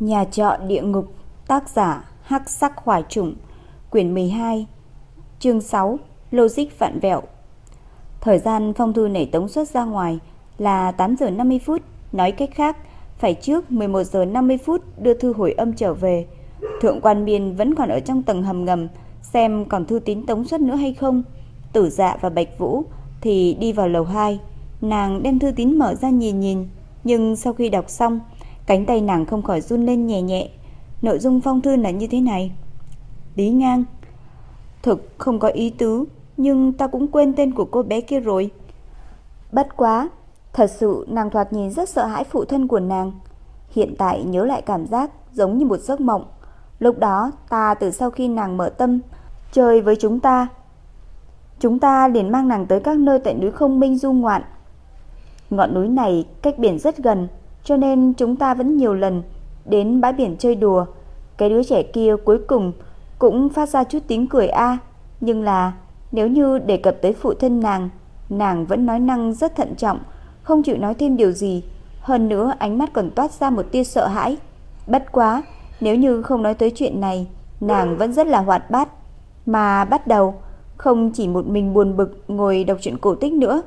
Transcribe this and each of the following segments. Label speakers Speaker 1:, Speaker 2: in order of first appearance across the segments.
Speaker 1: Nhà trọ địa ngục, tác giả Hắc Sắc hoài Trùng, quyển 12, chương 6, Logic vạn vẹo. Thời gian phong thư nảy tống xuất ra ngoài là 8 giờ 50 phút, nói cách khác, phải trước 11 giờ 50 phút đưa thư hồi âm trở về. Thượng quan biên vẫn còn ở trong tầng hầm ngầm, xem còn thư tín tống xuất nữa hay không. Tử dạ và Bạch Vũ thì đi vào lầu 2, nàng đem thư tín mở ra nhìn nhìn, nhưng sau khi đọc xong, Cánh tay nàng không khỏi run lên nhẹ nhẹ. Nội dung phong thư là như thế này. Lý ngang. Thực không có ý tứ, Nhưng ta cũng quên tên của cô bé kia rồi. Bất quá, Thật sự nàng thoạt nhìn rất sợ hãi phụ thân của nàng. Hiện tại nhớ lại cảm giác Giống như một giấc mộng. Lúc đó, ta từ sau khi nàng mở tâm, Chơi với chúng ta. Chúng ta liền mang nàng tới các nơi tại núi không minh du ngoạn. Ngọn núi này cách biển rất gần cho nên chúng ta vẫn nhiều lần đến bãi biển chơi đùa. Cái đứa trẻ kia cuối cùng cũng phát ra chút tiếng cười a, nhưng là nếu như đề cập tới phụ thân nàng, nàng vẫn nói năng rất thận trọng, không chịu nói thêm điều gì, hơn nữa ánh mắt còn toát ra một tia sợ hãi. Bất quá, nếu như không nói tới chuyện này, nàng vẫn rất là hoạt bát, mà bắt đầu không chỉ một mình buồn bực ngồi đọc truyện cổ tích nữa.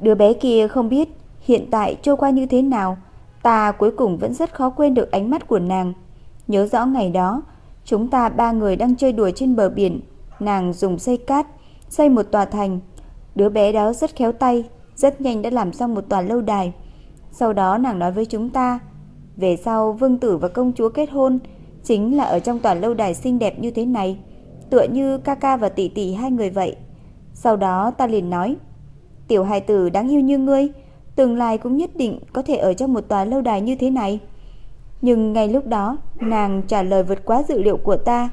Speaker 1: Đứa bé kia không biết Hiện tại trôi qua như thế nào, ta cuối cùng vẫn rất khó quên được ánh mắt của nàng. Nhớ rõ ngày đó, chúng ta ba người đang chơi đùa trên bờ biển, nàng dùng xây cát xây một tòa thành. Đứa bé đó rất khéo tay, rất nhanh đã làm xong một tòa lâu đài. Sau đó nàng nói với chúng ta, về sau vương tử và công chúa kết hôn chính là ở trong tòa lâu đài xinh đẹp như thế này, tựa như ca ca và tỷ tỷ hai người vậy. Sau đó ta liền nói, tiểu hài tử đáng yêu như ngươi, tương lai cũng nhất định có thể ở trong một tòa lâu đài như thế này. Nhưng ngay lúc đó, nàng trả lời vượt quá dự liệu của ta.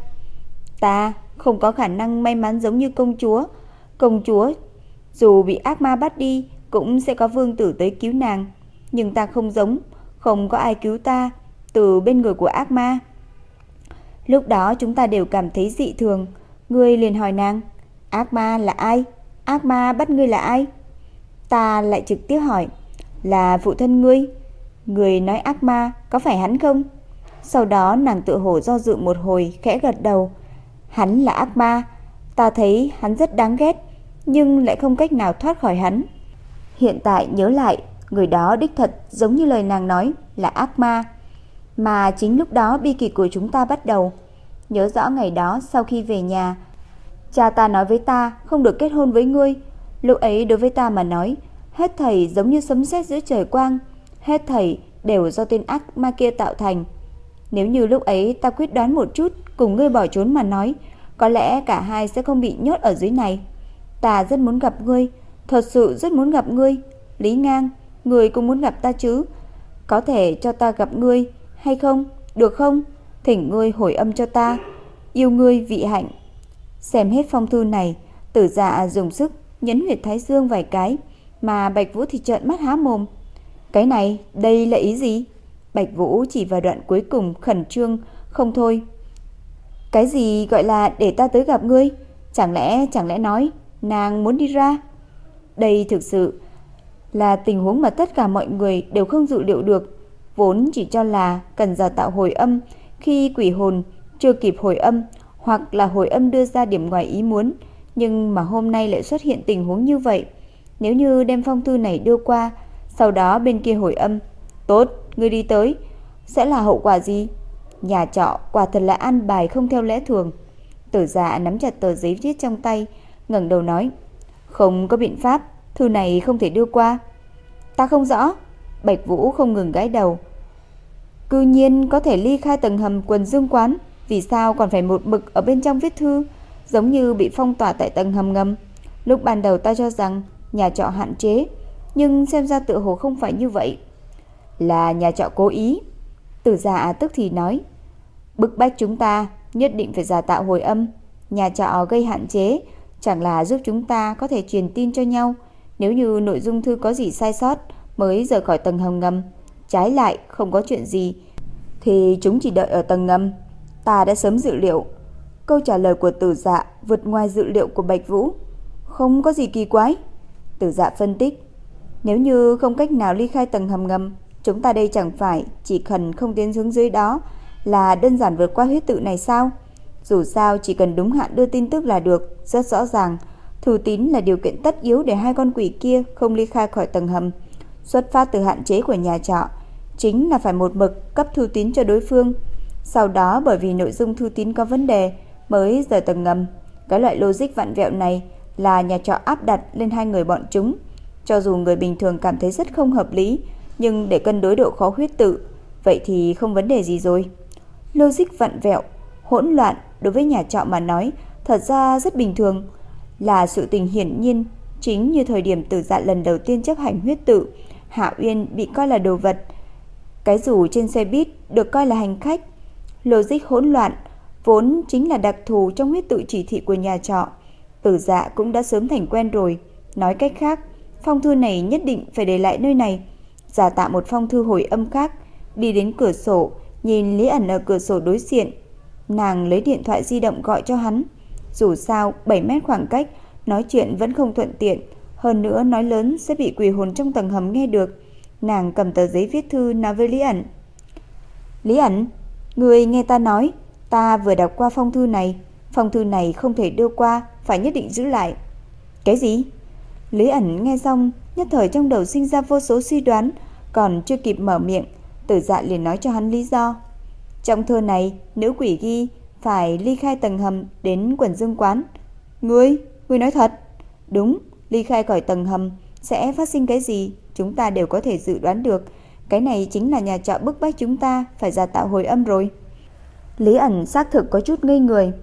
Speaker 1: Ta không có khả năng may mắn giống như công chúa. Công chúa, dù bị ác ma bắt đi, cũng sẽ có vương tử tới cứu nàng. Nhưng ta không giống, không có ai cứu ta từ bên người của ác ma. Lúc đó chúng ta đều cảm thấy dị thường. Ngươi liền hỏi nàng, ác ma là ai? Ác ma bắt ngươi là ai? Ta lại trực tiếp hỏi, Là phụ thân ngươi? Người nói, ác ma, có phải hắn không? Sau đó nàng tự hổ do dự một hồi, Khẽ gật đầu. Hắn là ác ma, Ta thấy hắn rất đáng ghét, Nhưng lại không cách nào thoát khỏi hắn. Hiện tại nhớ lại, Người đó đích thật giống như lời nàng nói Là ác ma. Mà chính lúc đó bi kịch của chúng ta bắt đầu. Nhớ rõ ngày đó sau khi về nhà, Cha ta nói với ta không được kết hôn với ngươi Lúc ấy đối với ta mà nói, hết thầy giống như sấm sét giữa trời quang, hết thầy đều do tên ác ma kia tạo thành. Nếu như lúc ấy ta quyết đoán một chút cùng ngươi bỏ trốn mà nói, có lẽ cả hai sẽ không bị nhốt ở dưới này. Ta rất muốn gặp ngươi, thật sự rất muốn gặp ngươi. Lý Ngang, ngươi cũng muốn gặp ta chứ? Có thể cho ta gặp ngươi hay không? Được không? Thỉnh ngươi hồi âm cho ta. Yêu ngươi vị hạnh. Xem hết phong thư này, tử dạ dùng sức nhấn huyệt thái dương vài cái, mà Bạch Vũ thì trợn mắt há mồm. Cái này, đây là ý gì? Bạch Vũ chỉ vào đoạn cuối cùng khẩn trương, không thôi. Cái gì gọi là để ta tới gặp ngươi? Chẳng lẽ, chẳng lẽ nói, nàng muốn đi ra? Đây thực sự là tình huống mà tất cả mọi người đều không dự liệu được. Vốn chỉ cho là cần giả tạo hồi âm khi quỷ hồn chưa kịp hồi âm hoặc là hồi âm đưa ra điểm ngoài ý muốn nhưng mà hôm nay lại xuất hiện tình huống như vậy. Nếu như đem phong thư này đưa qua, sau đó bên kia hồi âm, tốt, ngươi đi tới, sẽ là hậu quả gì? Nhà trọ quả thật là ăn bài không theo lẽ thường. Tử dạ nắm chặt tờ giấy viết trong tay, ngẩng đầu nói, không có biện pháp, thư này không thể đưa qua. Ta không rõ. Bạch Vũ không ngừng gãi đầu. Cư nhiên có thể ly khai tầng hầm quần dương quán, vì sao còn phải một mực ở bên trong viết thư? Giống như bị phong tỏa tại tầng hầm ngầm. Lúc ban đầu ta cho rằng nhà trọ hạn chế, nhưng xem ra tự hồ không phải như vậy. Là nhà trọ cố ý. Tử giả tức thì nói, bức bách chúng ta nhất định phải giả tạo hồi âm. Nhà trọ gây hạn chế, chẳng là giúp chúng ta có thể truyền tin cho nhau. Nếu như nội dung thư có gì sai sót mới rời khỏi tầng hầm ngầm, trái lại không có chuyện gì, thì chúng chỉ đợi ở tầng ngầm. Ta đã sớm dự liệu Câu trả lời của tử dạ vượt ngoài dự liệu của Bạch Vũ. Không có gì kỳ quái. Tử dạ phân tích. Nếu như không cách nào ly khai tầng hầm ngầm, Chúng ta đây chẳng phải chỉ cần không tiến xuống dưới đó là đơn giản vượt qua huyết tự này sao? Dù sao chỉ cần đúng hạn đưa tin tức là được, rất rõ ràng. Thư tín là điều kiện tất yếu để hai con quỷ kia không ly khai khỏi tầng hầm. Xuất phát từ hạn chế của nhà trọ, chính là phải một mực cấp thư tín cho đối phương. Sau đó bởi vì nội dung thư tín có vấn đề mới rời tầng ngầm. Cái loại logic vặn vẹo này là nhà trọ áp đặt lên hai người bọn chúng. Cho dù người bình thường cảm thấy rất không hợp lý, nhưng để cân đối độ khó huyết tự, vậy thì không vấn đề gì rồi. Logic vặn vẹo, hỗn loạn đối với nhà trọ mà nói, thật ra rất bình thường, là sự tình hiển nhiên, chính như thời điểm Tử Dạ lần đầu tiên chấp hành huyết tự, Hạ Uyên bị coi là đồ vật. Cái rủ trên xe buýt được coi là hành khách. Logic hỗn loạn vốn chính là đặc thù trong huyết tự chỉ thị của nhà trọ. Tử Dạ cũng đã sớm thành quen rồi, nói cách khác, phong thư này nhất định phải để lại nơi này. Giả tạo một phong thư hồi âm khác, đi đến cửa sổ, nhìn Lý ẩn ở cửa sổ đối diện. Nàng lấy điện thoại di động gọi cho hắn. Dù sao, 7 mét khoảng cách, nói chuyện vẫn không thuận tiện. Hơn nữa nói lớn sẽ bị quỷ hồn trong tầng hầm nghe được. Nàng cầm tờ giấy viết thư nói với Lý ẩn. Lý ẩn, người nghe ta nói, ta vừa đọc qua phong thư này. Phong thư này không thể đưa qua, phải nhất định giữ lại. Cái gì? Lý ẩn nghe xong, nhất thời trong đầu sinh ra vô số suy đoán, còn chưa kịp mở miệng, tử dạ liền nói cho hắn lý do. Trong thơ này, nữ quỷ ghi phải ly khai tầng hầm đến quần dương quán. Ngươi, ngươi nói thật? Đúng, ly khai khỏi tầng hầm sẽ phát sinh cái gì, chúng ta đều có thể dự đoán được. Cái này chính là nhà trọ bức bách chúng ta phải giả tạo hồi âm rồi. Lý ẩn xác thực có chút ngây người.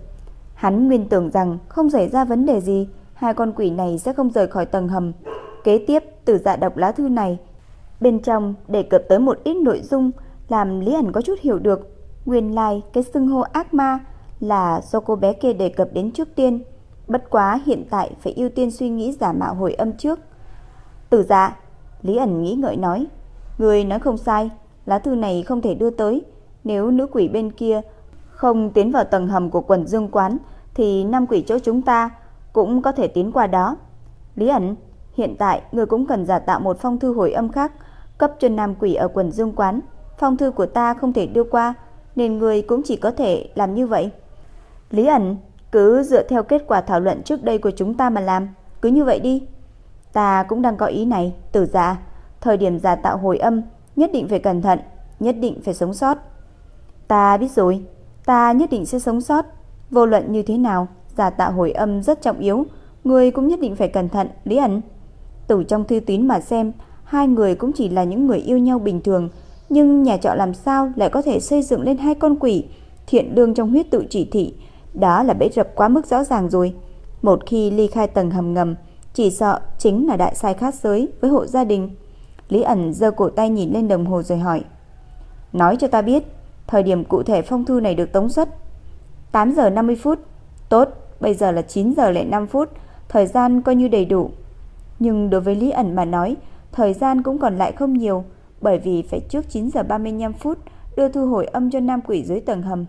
Speaker 1: Hắn nguyên tưởng rằng không xảy ra vấn đề gì, hai con quỷ này sẽ không rời khỏi tầng hầm. Kế tiếp, tử dạ đọc lá thư này. Bên trong đề cập tới một ít nội dung làm Lý ẩn có chút hiểu được. Nguyên lai like, cái xưng hô ác ma là do cô bé kia đề cập đến trước tiên. Bất quá hiện tại phải ưu tiên suy nghĩ giả mạo hồi âm trước. Tử dạ, Lý ẩn nghĩ ngợi nói. Người nói không sai, lá thư này không thể đưa tới. Nếu nữ quỷ bên kia không tiến vào tầng hầm của quần dương quán thì năm quỷ chỗ chúng ta cũng có thể tiến qua đó. Lý ẩn, hiện tại người cũng cần giả tạo một phong thư hồi âm khác cấp cho nam quỷ ở quần dương quán. Phong thư của ta không thể đưa qua nên người cũng chỉ có thể làm như vậy. Lý ẩn, cứ dựa theo kết quả thảo luận trước đây của chúng ta mà làm, cứ như vậy đi. Ta cũng đang có ý này, tử giả, thời điểm giả tạo hồi âm, nhất định phải cẩn thận, nhất định phải sống sót. Ta biết rồi, ta nhất định sẽ sống sót, vô luận như thế nào, giả tạo hồi âm rất trọng yếu, người cũng nhất định phải cẩn thận, Lý ẩn. Từ trong thư tín mà xem, hai người cũng chỉ là những người yêu nhau bình thường, nhưng nhà trọ làm sao lại có thể xây dựng lên hai con quỷ thiện lương trong huyết tự chỉ thị, đó là bẫy rập quá mức rõ ràng rồi. Một khi ly khai tầng hầm ngầm, chỉ sợ chính là đại sai khát giới với hộ gia đình. Lý ẩn giơ cổ tay nhìn lên đồng hồ rồi hỏi. Nói cho ta biết, thời điểm cụ thể phong thư này được tống xuất. 8 giờ 50 phút. Tốt, bây giờ là 9 giờ lẻ 5 phút, thời gian coi như đầy đủ. Nhưng đối với Lý ẩn mà nói, thời gian cũng còn lại không nhiều, bởi vì phải trước 9 giờ 35 phút đưa thu hồi âm cho nam quỷ dưới tầng hầm.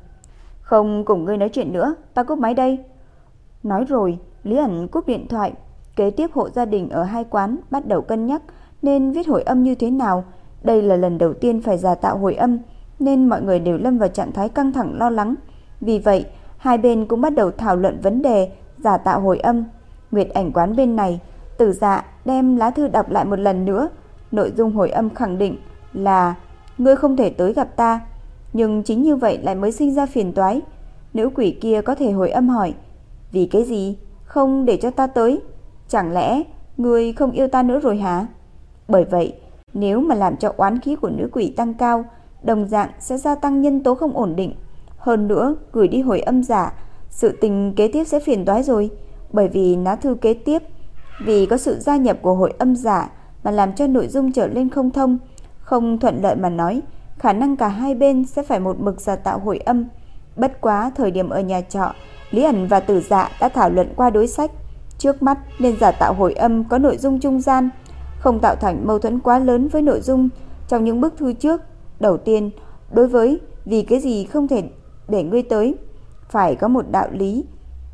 Speaker 1: Không cùng ngươi nói chuyện nữa, ta cúp máy đây. Nói rồi, Lý ẩn cúp điện thoại. Kế tiếp hộ gia đình ở hai quán bắt đầu cân nhắc nên viết hồi âm như thế nào. Đây là lần đầu tiên phải giả tạo hồi âm, nên mọi người đều lâm vào trạng thái căng thẳng lo lắng. Vì vậy, hai bên cũng bắt đầu thảo luận vấn đề giả tạo hồi âm. Nguyệt ảnh quán bên này, tử dạ đem lá thư đọc lại một lần nữa. Nội dung hồi âm khẳng định là Ngươi không thể tới gặp ta Nhưng chính như vậy lại mới sinh ra phiền toái Nữ quỷ kia có thể hồi âm hỏi Vì cái gì Không để cho ta tới Chẳng lẽ ngươi không yêu ta nữa rồi hả Bởi vậy Nếu mà làm cho oán khí của nữ quỷ tăng cao Đồng dạng sẽ gia tăng nhân tố không ổn định Hơn nữa gửi đi hồi âm giả Sự tình kế tiếp sẽ phiền toái rồi Bởi vì lá thư kế tiếp Vì có sự gia nhập của hội âm giả Mà làm cho nội dung trở lên không thông không thuận lợi mà nói, khả năng cả hai bên sẽ phải một mực giả tạo hồi âm. Bất quá thời điểm ở nhà trọ, Lý ẩn và Tử Dạ đã thảo luận qua đối sách. Trước mắt nên giả tạo hồi âm có nội dung trung gian, không tạo thành mâu thuẫn quá lớn với nội dung trong những bức thư trước. Đầu tiên, đối với vì cái gì không thể để ngươi tới, phải có một đạo lý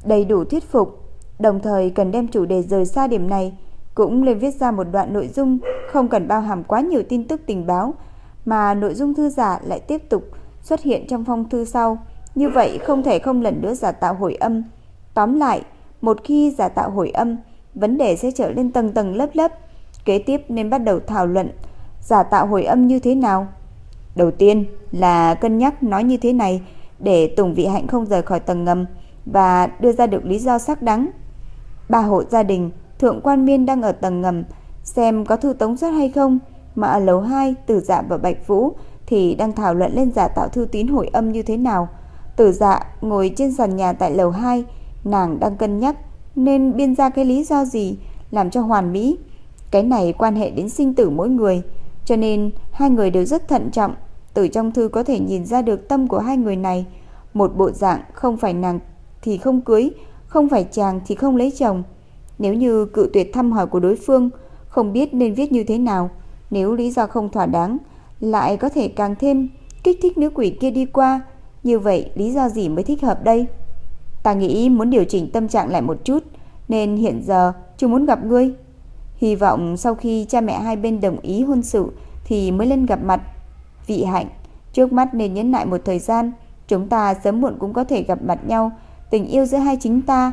Speaker 1: đầy đủ thuyết phục, đồng thời cần đem chủ đề rời xa điểm này cũng lên viết ra một đoạn nội dung không cần bao hàm quá nhiều tin tức tình báo mà nội dung thư giả lại tiếp tục xuất hiện trong phong thư sau. Như vậy không thể không lần nữa giả tạo hồi âm. Tóm lại, một khi giả tạo hồi âm, vấn đề sẽ trở lên tầng tầng lớp lớp. Kế tiếp nên bắt đầu thảo luận giả tạo hồi âm như thế nào. Đầu tiên là cân nhắc nói như thế này để Tùng Vị Hạnh không rời khỏi tầng ngầm và đưa ra được lý do xác đáng. Ba hộ gia đình, Thượng Quan Miên đang ở tầng ngầm xem có thư tống xuất hay không, mà ở lầu 2 Tử Dạ và Bạch Vũ thì đang thảo luận lên giả tạo thư tín hồi âm như thế nào. Tử Dạ ngồi trên sàn nhà tại lầu 2, nàng đang cân nhắc nên biên ra cái lý do gì làm cho hoàn mỹ. Cái này quan hệ đến sinh tử mỗi người, cho nên hai người đều rất thận trọng. Từ trong thư có thể nhìn ra được tâm của hai người này, một bộ dạng không phải nàng thì không cưới, không phải chàng thì không lấy chồng. Nếu như cự tuyệt thăm hỏi của đối phương, không biết nên viết như thế nào, nếu lý do không thỏa đáng, lại có thể càng thêm kích thích nữ quỷ kia đi qua, như vậy lý do gì mới thích hợp đây? Ta nghĩ muốn điều chỉnh tâm trạng lại một chút, nên hiện giờ chưa muốn gặp ngươi. Hy vọng sau khi cha mẹ hai bên đồng ý hôn sự thì mới lên gặp mặt. Vị hạnh, trước mắt nên nhấn lại một thời gian, chúng ta sớm muộn cũng có thể gặp mặt nhau, tình yêu giữa hai chính ta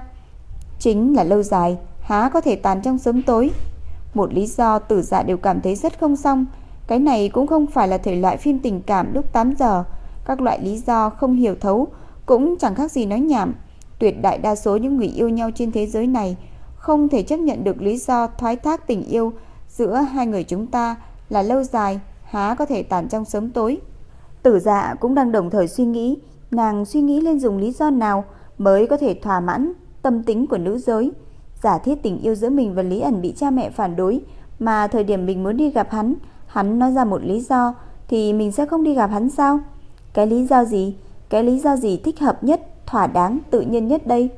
Speaker 1: chính là lâu dài, há có thể tàn trong sớm tối. Một lý do tử dạ đều cảm thấy rất không xong, cái này cũng không phải là thể loại phim tình cảm lúc 8 giờ, các loại lý do không hiểu thấu cũng chẳng khác gì nói nhảm. Tuyệt đại đa số những người yêu nhau trên thế giới này không thể chấp nhận được lý do thoái thác tình yêu giữa hai người chúng ta là lâu dài, há có thể tàn trong sớm tối. Tử dạ cũng đang đồng thời suy nghĩ, nàng suy nghĩ lên dùng lý do nào mới có thể thỏa mãn tâm tính của nữ giới. Giả thiết tình yêu giữa mình và Lý ẩn bị cha mẹ phản đối, mà thời điểm mình muốn đi gặp hắn, hắn nói ra một lý do, thì mình sẽ không đi gặp hắn sao? Cái lý do gì? Cái lý do gì thích hợp nhất, thỏa đáng, tự nhiên nhất đây?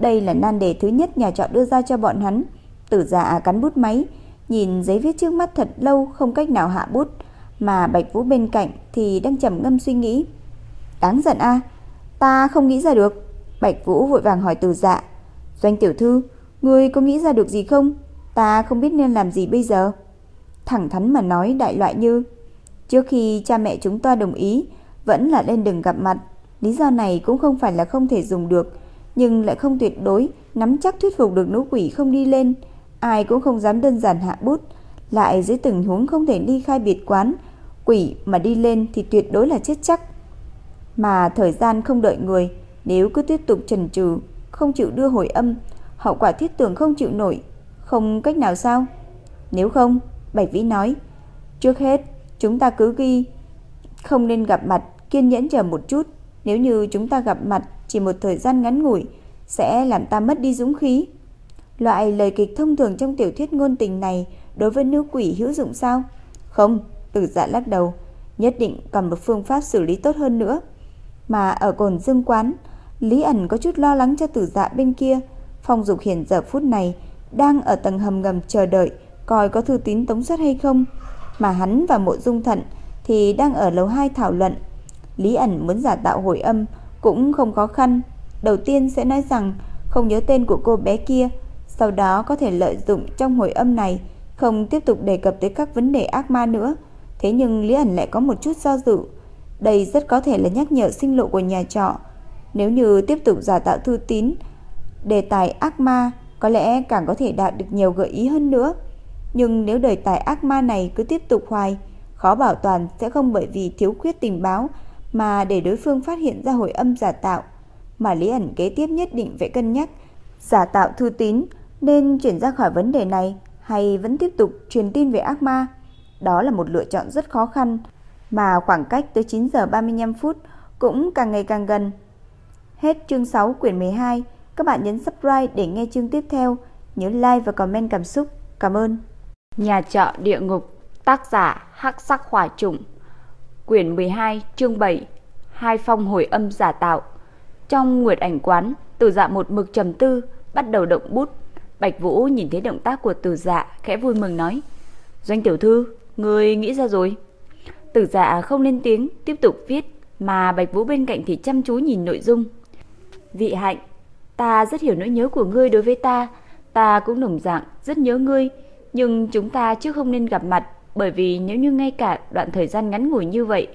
Speaker 1: Đây là nan đề thứ nhất nhà trọ đưa ra cho bọn hắn. Tử giả à cắn bút máy, nhìn giấy viết trước mắt thật lâu không cách nào hạ bút, mà Bạch Vũ bên cạnh thì đang trầm ngâm suy nghĩ. Đáng giận a, ta không nghĩ ra được. Bạch Vũ vội vàng hỏi Từ Dạ, "Doanh tiểu thư, ngươi có nghĩ ra được gì không? Ta không biết nên làm gì bây giờ." Thẳng thắn mà nói đại loại như, "Trước khi cha mẹ chúng ta đồng ý, vẫn là lên đừng gặp mặt." Lý do này cũng không phải là không thể dùng được, nhưng lại không tuyệt đối nắm chắc thuyết phục được nữ quỷ không đi lên, ai cũng không dám đơn giản hạ bút, lại dưới tình huống không thể ly khai biệt quán, quỷ mà đi lên thì tuyệt đối là chết chắc. Mà thời gian không đợi người, nếu cứ tiếp tục chần chừ, không chịu đưa hồi âm, hậu quả thiết tưởng không chịu nổi, không cách nào sao? Nếu không, Bạch Vĩ nói, trước hết chúng ta cứ ghi không nên gặp mặt, kiên nhẫn chờ một chút, nếu như chúng ta gặp mặt chỉ một thời gian ngắn ngủi sẽ làm ta mất đi dũng khí. Loại lời kịch thông thường trong tiểu thuyết ngôn tình này đối với nữ quỷ hữu dụng sao? Không, Tử Dạ lắc đầu, nhất định còn một phương pháp xử lý tốt hơn nữa. Mà ở cồn dương quán, Lý ẩn có chút lo lắng cho tử dạ bên kia. Phong Dục Hiển giờ phút này đang ở tầng hầm ngầm chờ đợi coi có thư tín tống xuất hay không. Mà hắn và mộ dung thận thì đang ở lầu 2 thảo luận. Lý ẩn muốn giả tạo hồi âm cũng không khó khăn. Đầu tiên sẽ nói rằng không nhớ tên của cô bé kia, sau đó có thể lợi dụng trong hồi âm này không tiếp tục đề cập tới các vấn đề ác ma nữa. Thế nhưng Lý ẩn lại có một chút do dự. Đây rất có thể là nhắc nhở sinh lộ của nhà trọ nếu như tiếp tục giả tạo thư tín, đề tài ác ma có lẽ càng có thể đạt được nhiều gợi ý hơn nữa. Nhưng nếu đề tài ác ma này cứ tiếp tục hoài, khó bảo toàn sẽ không bởi vì thiếu khuyết tình báo mà để đối phương phát hiện ra hồi âm giả tạo. Mà Lý ẩn kế tiếp nhất định phải cân nhắc giả tạo thư tín nên chuyển ra khỏi vấn đề này hay vẫn tiếp tục truyền tin về ác ma. Đó là một lựa chọn rất khó khăn mà khoảng cách tới 9 giờ 35 phút cũng càng ngày càng gần. Hết chương 6 quyển 12. Các bạn nhấn subscribe để nghe chương tiếp theo. Nhớ like và comment cảm xúc. Cảm ơn.
Speaker 2: Nhà trọ địa ngục, tác giả Hắc Sắc Hỏa Trùng. Quyển 12, chương 7. Hai phong hồi âm giả tạo. Trong nguyệt ảnh quán, Từ Dạ một mực trầm tư, bắt đầu động bút. Bạch Vũ nhìn thấy động tác của Từ Dạ, khẽ vui mừng nói: "Doanh tiểu thư, người nghĩ ra rồi?" Từ Dạ không lên tiếng, tiếp tục viết, mà Bạch Vũ bên cạnh thì chăm chú nhìn nội dung. Vị hạnh, ta rất hiểu nỗi nhớ của ngươi đối với ta, ta cũng đồng dạng rất nhớ ngươi, nhưng chúng ta chứ không nên gặp mặt, bởi vì nếu như ngay cả đoạn thời gian ngắn ngủi như vậy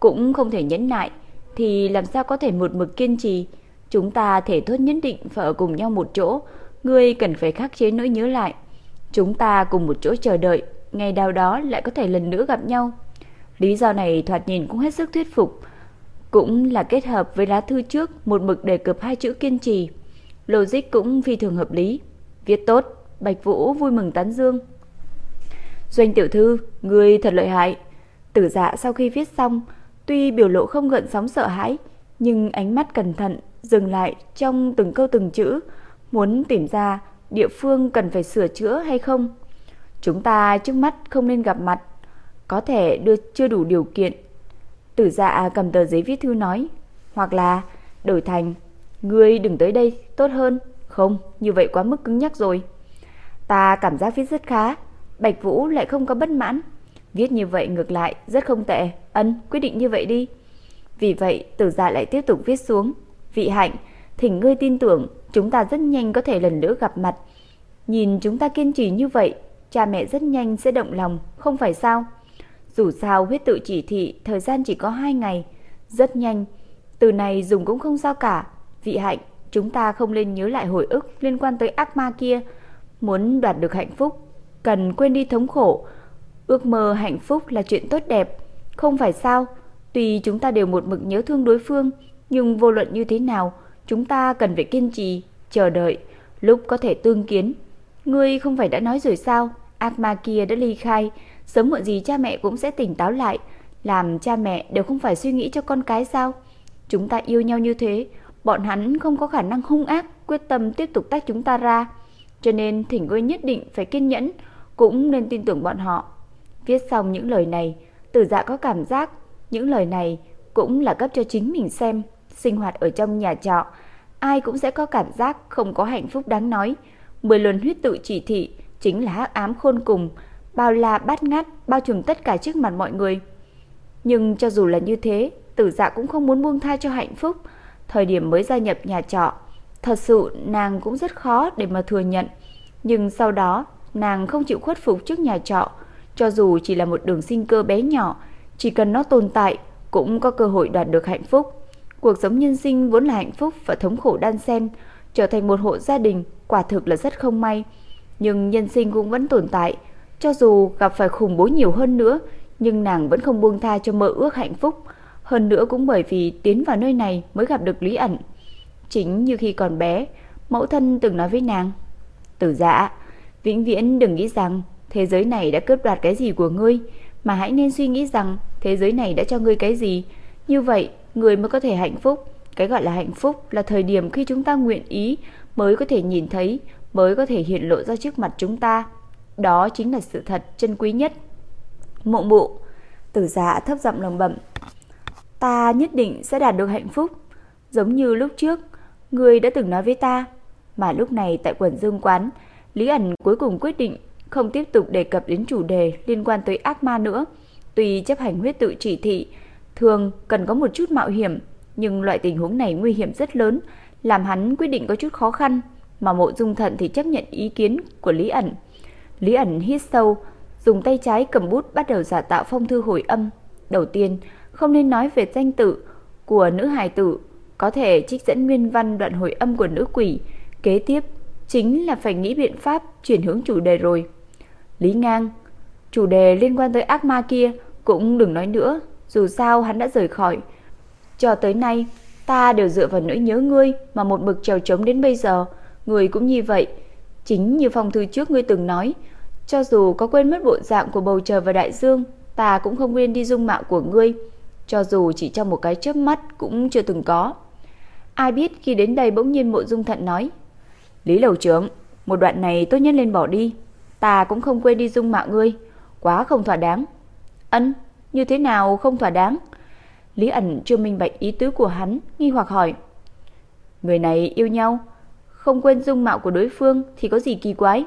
Speaker 2: cũng không thể nhẫn nại thì làm sao có thể một mực kiên trì. Chúng ta thể thốt nhất định phải ở cùng nhau một chỗ, ngươi cần phải khắc chế nỗi nhớ lại. Chúng ta cùng một chỗ chờ đợi, ngày nào đó lại có thể lần nữa gặp nhau. Lý do này thoạt nhìn cũng hết sức thuyết phục, cũng là kết hợp với lá thư trước một mực đề cập hai chữ kiên trì. Logic cũng phi thường hợp lý. Viết tốt, Bạch Vũ vui mừng tán dương. Doanh tiểu thư, người thật lợi hại. Tử dạ sau khi viết xong, tuy biểu lộ không gợn sóng sợ hãi, nhưng ánh mắt cẩn thận dừng lại trong từng câu từng chữ, muốn tìm ra địa phương cần phải sửa chữa hay không. Chúng ta trước mắt không nên gặp mặt, có thể đưa chưa đủ điều kiện. Tử dạ cầm tờ giấy viết thư nói, hoặc là đổi thành, ngươi đừng tới đây, tốt hơn. Không, như vậy quá mức cứng nhắc rồi. Ta cảm giác viết rất khá, Bạch Vũ lại không có bất mãn. Viết như vậy ngược lại rất không tệ, ân, quyết định như vậy đi. Vì vậy, tử dạ lại tiếp tục viết xuống. Vị hạnh, thỉnh ngươi tin tưởng, chúng ta rất nhanh có thể lần nữa gặp mặt. Nhìn chúng ta kiên trì như vậy, cha mẹ rất nhanh sẽ động lòng, không phải sao? Dù sao huyết tự chỉ thị thời gian chỉ có 2 ngày, rất nhanh. Từ này dùng cũng không sao cả. Vị hạnh, chúng ta không nên nhớ lại hồi ức liên quan tới ác ma kia. Muốn đoạt được hạnh phúc, cần quên đi thống khổ. Ước mơ hạnh phúc là chuyện tốt đẹp, không phải sao? Tuy chúng ta đều một mực nhớ thương đối phương, nhưng vô luận như thế nào, chúng ta cần phải kiên trì, chờ đợi, lúc có thể tương kiến. Ngươi không phải đã nói rồi sao? Ác ma kia đã ly khai, sớm muộn gì cha mẹ cũng sẽ tỉnh táo lại. Làm cha mẹ đều không phải suy nghĩ cho con cái sao? Chúng ta yêu nhau như thế, bọn hắn không có khả năng hung ác, quyết tâm tiếp tục tách chúng ta ra. Cho nên thỉnh ngươi nhất định phải kiên nhẫn, cũng nên tin tưởng bọn họ. Viết xong những lời này, tử dạ có cảm giác những lời này cũng là cấp cho chính mình xem. Sinh hoạt ở trong nhà trọ, ai cũng sẽ có cảm giác không có hạnh phúc đáng nói. Mười lần huyết tự chỉ thị chính là hắc ám khôn cùng, bao la bát ngát, bao trùm tất cả trước mặt mọi người. Nhưng cho dù là như thế, tử dạ cũng không muốn buông tha cho hạnh phúc. Thời điểm mới gia nhập nhà trọ, thật sự nàng cũng rất khó để mà thừa nhận. Nhưng sau đó, nàng không chịu khuất phục trước nhà trọ, cho dù chỉ là một đường sinh cơ bé nhỏ, chỉ cần nó tồn tại cũng có cơ hội đạt được hạnh phúc. Cuộc sống nhân sinh vốn là hạnh phúc và thống khổ đan xen, trở thành một hộ gia đình quả thực là rất không may. Nhưng nhân sinh cũng vẫn tồn tại, cho dù gặp phải khủng bố nhiều hơn nữa, nhưng nàng vẫn không buông tha cho mơ ước hạnh phúc. Hơn nữa cũng bởi vì tiến vào nơi này mới gặp được Lý ẩn. Chính như khi còn bé, mẫu thân từng nói với nàng, Tử dạ, vĩnh viễn đừng nghĩ rằng thế giới này đã cướp đoạt cái gì của ngươi, mà hãy nên suy nghĩ rằng thế giới này đã cho ngươi cái gì. Như vậy, người mới có thể hạnh phúc. Cái gọi là hạnh phúc là thời điểm khi chúng ta nguyện ý mới có thể nhìn thấy, mới có thể hiện lộ ra trước mặt chúng ta. Đó chính là sự thật chân quý nhất. Mộ mụ, tử giả thấp giọng lầm bẩm Ta nhất định sẽ đạt được hạnh phúc. Giống như lúc trước, người đã từng nói với ta. Mà lúc này tại quần dương quán, Lý ẩn cuối cùng quyết định không tiếp tục đề cập đến chủ đề liên quan tới ác ma nữa. Tuy chấp hành huyết tự chỉ thị, thường cần có một chút mạo hiểm, nhưng loại tình huống này nguy hiểm rất lớn, làm hắn quyết định có chút khó khăn, mà mộ dung thận thì chấp nhận ý kiến của Lý ẩn. Lý ẩn hít sâu, dùng tay trái cầm bút bắt đầu giả tạo phong thư hồi âm. Đầu tiên, không nên nói về danh tự của nữ hài tử, có thể trích dẫn nguyên văn đoạn hồi âm của nữ quỷ. Kế tiếp, chính là phải nghĩ biện pháp chuyển hướng chủ đề rồi. Lý Ngang, chủ đề liên quan tới ác ma kia cũng đừng nói nữa, dù sao hắn đã rời khỏi. Cho tới nay, ta đều dựa vào nỗi nhớ ngươi mà một mực trèo trống đến bây giờ, người cũng như vậy. Chính như phong thư trước ngươi từng nói, cho dù có quên mất bộ dạng của bầu trời và đại dương, ta cũng không quên đi dung mạo của ngươi, cho dù chỉ trong một cái chớp mắt cũng chưa từng có. Ai biết khi đến đây bỗng nhiên Mộ Dung Thận nói: "Lý lầu trưởng, một đoạn này tốt nhất lên bỏ đi, ta cũng không quên đi dung mạo ngươi, quá không thỏa đáng." Ân, như thế nào không thỏa đáng? Lý ẩn chưa minh bạch ý tứ của hắn, nghi hoặc hỏi. Người này yêu nhau, không quên dung mạo của đối phương thì có gì kỳ quái?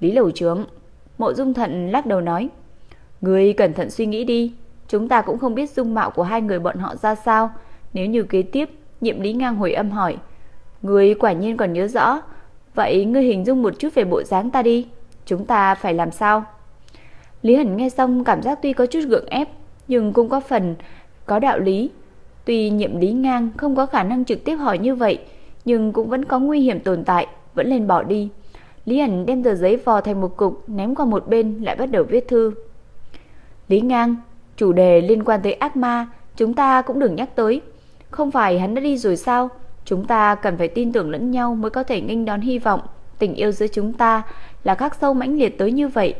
Speaker 2: Lý lầu trưởng, mộ dung thận lắc đầu nói. Người cẩn thận suy nghĩ đi, chúng ta cũng không biết dung mạo của hai người bọn họ ra sao. Nếu như kế tiếp, nhiệm lý ngang hồi âm hỏi. Người quả nhiên còn nhớ rõ, vậy ngươi hình dung một chút về bộ dáng ta đi, chúng ta phải làm sao? Lý Hẳn nghe xong cảm giác tuy có chút gượng ép, nhưng cũng có phần có đạo lý. Tuy nhiệm lý ngang không có khả năng trực tiếp hỏi như vậy, nhưng cũng vẫn có nguy hiểm tồn tại, vẫn lên bỏ đi. Lý Hẳn đem tờ giấy vò thành một cục, ném qua một bên, lại bắt đầu viết thư. Lý ngang, chủ đề liên quan tới ác ma, chúng ta cũng đừng nhắc tới. Không phải hắn đã đi rồi sao? Chúng ta cần phải tin tưởng lẫn nhau mới có thể nghênh đón hy vọng. Tình yêu giữa chúng ta là khắc sâu mãnh liệt tới như vậy.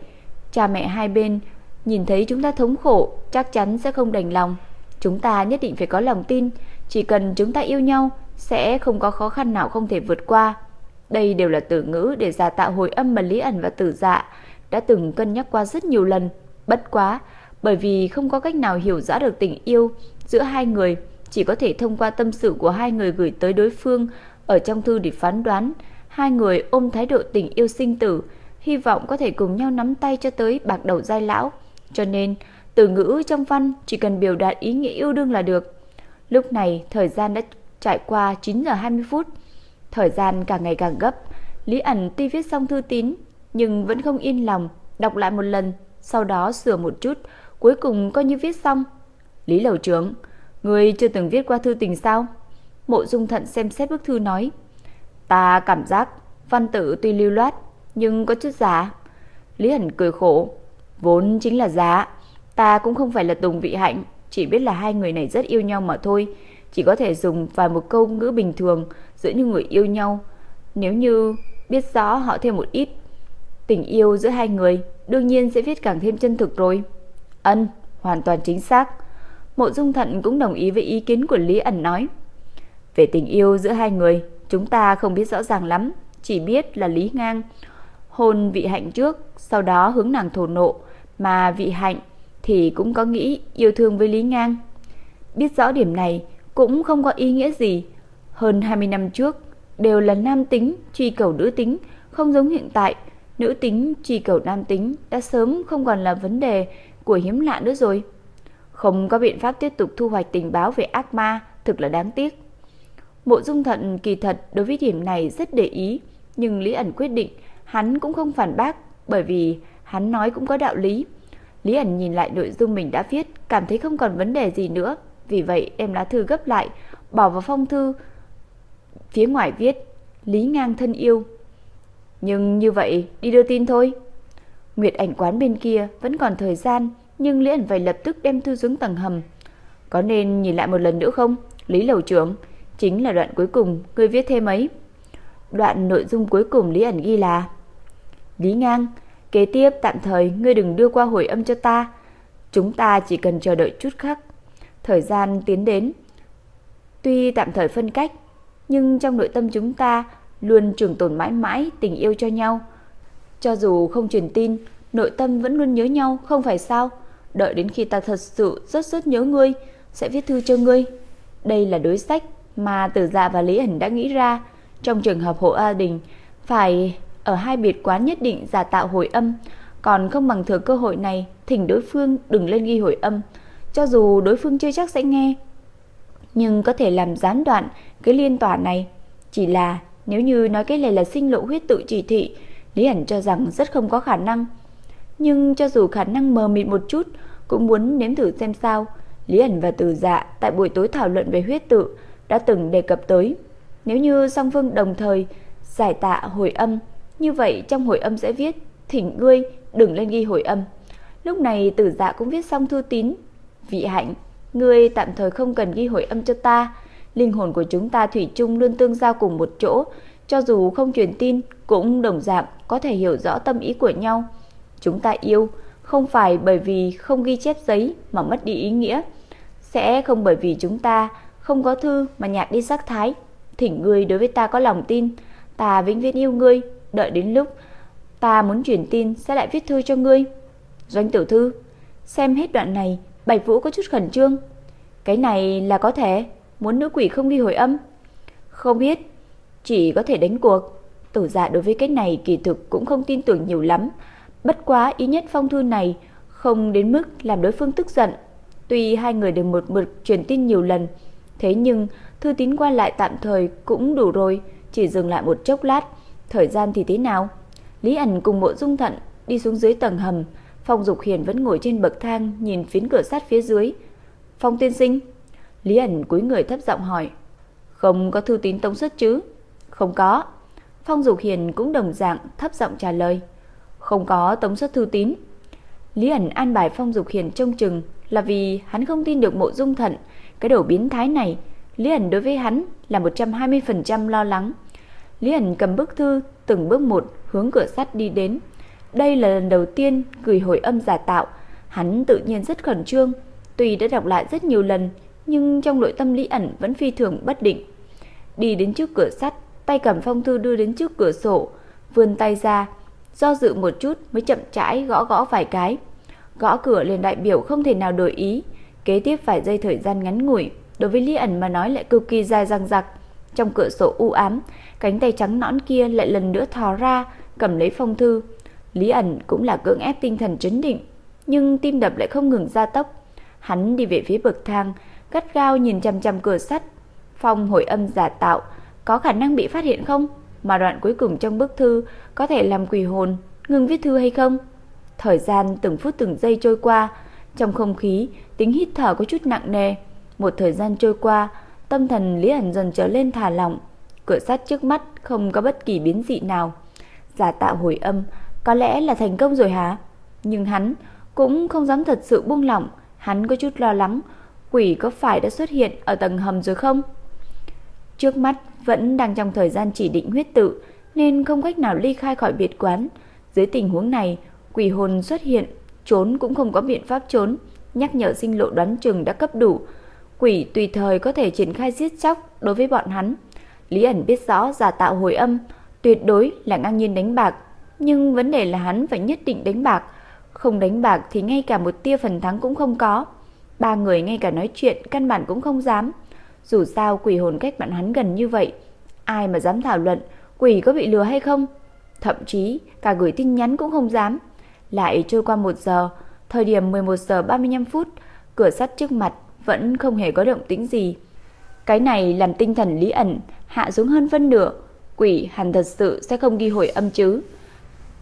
Speaker 2: Cha mẹ hai bên nhìn thấy chúng ta thống khổ chắc chắn sẽ không đành lòng. Chúng ta nhất định phải có lòng tin, chỉ cần chúng ta yêu nhau sẽ không có khó khăn nào không thể vượt qua. Đây đều là từ ngữ để giả tạo hồi âm mà Lý ẩn và Tử Dạ đã từng cân nhắc qua rất nhiều lần. Bất quá, bởi vì không có cách nào hiểu rõ được tình yêu giữa hai người, chỉ có thể thông qua tâm sự của hai người gửi tới đối phương ở trong thư để phán đoán. Hai người ôm thái độ tình yêu sinh tử, hy vọng có thể cùng nhau nắm tay cho tới bạc đầu giai lão. Cho nên, từ ngữ trong văn chỉ cần biểu đạt ý nghĩa yêu đương là được. Lúc này, thời gian đã trải qua 9 giờ 20 phút. Thời gian càng ngày càng gấp. Lý ẩn tuy viết xong thư tín, nhưng vẫn không yên lòng, đọc lại một lần, sau đó sửa một chút, cuối cùng coi như viết xong. Lý lầu trưởng, người chưa từng viết qua thư tình sao? Mộ dung thận xem xét bức thư nói. Ta cảm giác văn tự tuy lưu loát, nhưng có chút giả. Lý Hẳn cười khổ, vốn chính là giả. Ta cũng không phải là Tùng Vị Hạnh, chỉ biết là hai người này rất yêu nhau mà thôi, chỉ có thể dùng vài một câu ngữ bình thường giữa những người yêu nhau. Nếu như biết rõ họ thêm một ít tình yêu giữa hai người, đương nhiên sẽ viết càng thêm chân thực rồi. Ân, hoàn toàn chính xác. Mộ Dung Thận cũng đồng ý với ý kiến của Lý ẩn nói. Về tình yêu giữa hai người, chúng ta không biết rõ ràng lắm, chỉ biết là Lý Ngang hôn vị hạnh trước, sau đó hướng nàng thổ nộ, mà vị hạnh thì cũng có nghĩ yêu thương với Lý Ngang. Biết rõ điểm này cũng không có ý nghĩa gì. Hơn 20 năm trước đều là nam tính truy cầu nữ tính, không giống hiện tại, nữ tính truy cầu nam tính đã sớm không còn là vấn đề của hiếm lạ nữa rồi. Không có biện pháp tiếp tục thu hoạch tình báo về ác ma, thực là đáng tiếc. Mộ Dung Thận kỳ thật đối với điểm này rất để ý, nhưng Lý ẩn quyết định hắn cũng không phản bác, bởi vì hắn nói cũng có đạo lý. Lý ẩn nhìn lại nội dung mình đã viết, cảm thấy không còn vấn đề gì nữa, vì vậy đem lá thư gấp lại, bỏ vào phong thư. Phía ngoài viết, Lý Ngang thân yêu. Nhưng như vậy, đi đưa tin thôi. Nguyệt ảnh quán bên kia vẫn còn thời gian, nhưng Lý ẩn phải lập tức đem thư xuống tầng hầm. Có nên nhìn lại một lần nữa không? Lý lầu trưởng, chính là đoạn cuối cùng, người viết thêm ấy. Đoạn nội dung cuối cùng Lý ẩn ghi là Lý Ngang, kế tiếp tạm thời ngươi đừng đưa qua hồi âm cho ta. Chúng ta chỉ cần chờ đợi chút khắc. Thời gian tiến đến. Tuy tạm thời phân cách, nhưng trong nội tâm chúng ta luôn trường tồn mãi mãi tình yêu cho nhau. Cho dù không truyền tin, nội tâm vẫn luôn nhớ nhau, không phải sao? Đợi đến khi ta thật sự rất rất nhớ ngươi, sẽ viết thư cho ngươi. Đây là đối sách mà Tử Dạ và Lý ẩn đã nghĩ ra. Trong trường hợp hộ A Đình phải ở hai biệt quán nhất định giả tạo hồi âm, còn không bằng thừa cơ hội này thỉnh đối phương đừng lên ghi hồi âm, cho dù đối phương chưa chắc sẽ nghe. Nhưng có thể làm gián đoạn cái liên tỏa này, chỉ là nếu như nói cái này là sinh lộ huyết tự chỉ thị, Lý ẩn cho rằng rất không có khả năng. Nhưng cho dù khả năng mờ mịt một chút, cũng muốn nếm thử xem sao. Lý ẩn và Từ Dạ tại buổi tối thảo luận về huyết tự đã từng đề cập tới. Nếu như song phương đồng thời giải tạ hồi âm, như vậy trong hồi âm sẽ viết thỉnh ngươi đừng lên ghi hồi âm. Lúc này Tử Dạ cũng viết xong thư tín. Vị hạnh, ngươi tạm thời không cần ghi hồi âm cho ta. Linh hồn của chúng ta thủy chung luôn tương giao cùng một chỗ, cho dù không truyền tin cũng đồng dạng có thể hiểu rõ tâm ý của nhau. Chúng ta yêu không phải bởi vì không ghi chép giấy mà mất đi ý nghĩa, sẽ không bởi vì chúng ta không có thư mà nhạt đi sắc thái. Thỉnh ngươi đối với ta có lòng tin, ta vĩnh viễn yêu ngươi, đợi đến lúc ta muốn truyền tin sẽ lại viết thư cho ngươi. Doanh tiểu thư, xem hết đoạn này, Bạch Vũ có chút khẩn trương. Cái này là có thể, muốn nữ quỷ không ghi hồi âm. Không biết, chỉ có thể đánh cuộc. Tổ giả đối với cái này kỳ thực cũng không tin tưởng nhiều lắm. Bất quá ý nhất phong thư này không đến mức làm đối phương tức giận. Tuy hai người đều một mực truyền tin nhiều lần, thế nhưng thư tín qua lại tạm thời cũng đủ rồi, chỉ dừng lại một chốc lát. Thời gian thì thế nào? Lý ẩn cùng bộ dung thận đi xuống dưới tầng hầm, Phong Dục Hiền vẫn ngồi trên bậc thang nhìn phiến cửa sắt phía dưới. Phong tiên sinh. Lý ẩn cúi người thấp giọng hỏi. Không có thư tín tống xuất chứ? Không có. Phong Dục Hiền cũng đồng dạng thấp giọng trả lời. Không có tống xuất thư tín. Lý ẩn an bài Phong Dục Hiền trông chừng là vì hắn không tin được mộ dung thận. Cái đổ biến thái này, Lý ẩn đối với hắn là 120% lo lắng. Lý ẩn cầm bức thư từng bước một hướng cửa sắt đi đến. Đây là lần đầu tiên gửi hồi âm giả tạo, hắn tự nhiên rất khẩn trương. Tuy đã đọc lại rất nhiều lần, nhưng trong nội tâm Lý ẩn vẫn phi thường bất định. Đi đến trước cửa sắt, tay cầm phong thư đưa đến trước cửa sổ, vươn tay ra, do dự một chút mới chậm rãi gõ gõ vài cái. Gõ cửa liền đại biểu không thể nào đổi ý, kế tiếp vài dây thời gian ngắn ngủi, đối với Lý ẩn mà nói lại cực kỳ dài dằng dặc. Trong cửa sổ u ám, cánh tay trắng nõn kia lại lần nữa thò ra, cầm lấy phong thư. Lý ẩn cũng là cưỡng ép tinh thần trấn định, nhưng tim đập lại không ngừng gia tốc. Hắn đi về phía bậc thang, gắt gao nhìn chằm chằm cửa sắt. Phong hồi âm giả tạo, có khả năng bị phát hiện không? Mà đoạn cuối cùng trong bức thư có thể làm quỷ hồn, ngừng viết thư hay không? Thời gian từng phút từng giây trôi qua, trong không khí, tính hít thở có chút nặng nề. Một thời gian trôi qua, tâm thần Lý ẩn dần trở lên thả lỏng. Cửa sắt trước mắt không có bất kỳ biến dị nào. Giả tạo hồi âm, có lẽ là thành công rồi hả? Nhưng hắn cũng không dám thật sự buông lỏng, hắn có chút lo lắng, quỷ có phải đã xuất hiện ở tầng hầm rồi không? Trước mắt vẫn đang trong thời gian chỉ định huyết tự, nên không cách nào ly khai khỏi biệt quán. Dưới tình huống này, quỷ hồn xuất hiện, trốn cũng không có biện pháp trốn, nhắc nhở sinh lộ đoán chừng đã cấp đủ. Quỷ tùy thời có thể triển khai giết chóc đối với bọn hắn. Lý ẩn biết rõ giả tạo hồi âm, tuyệt đối là ngang nhiên đánh bạc, nhưng vấn đề là hắn phải nhất định đánh bạc, không đánh bạc thì ngay cả một tia phần thắng cũng không có. Ba người ngay cả nói chuyện căn bản cũng không dám. Dù sao quỷ hồn cách bạn hắn gần như vậy, ai mà dám thảo luận quỷ có bị lừa hay không? Thậm chí cả gửi tin nhắn cũng không dám. Lại trôi qua một giờ, thời điểm 11 giờ 35 phút, cửa sắt trước mặt vẫn không hề có động tĩnh gì. Cái này làm tinh thần Lý ẩn hạ xuống hơn phân nửa, quỷ hẳn thật sự sẽ không ghi hồi âm chứ.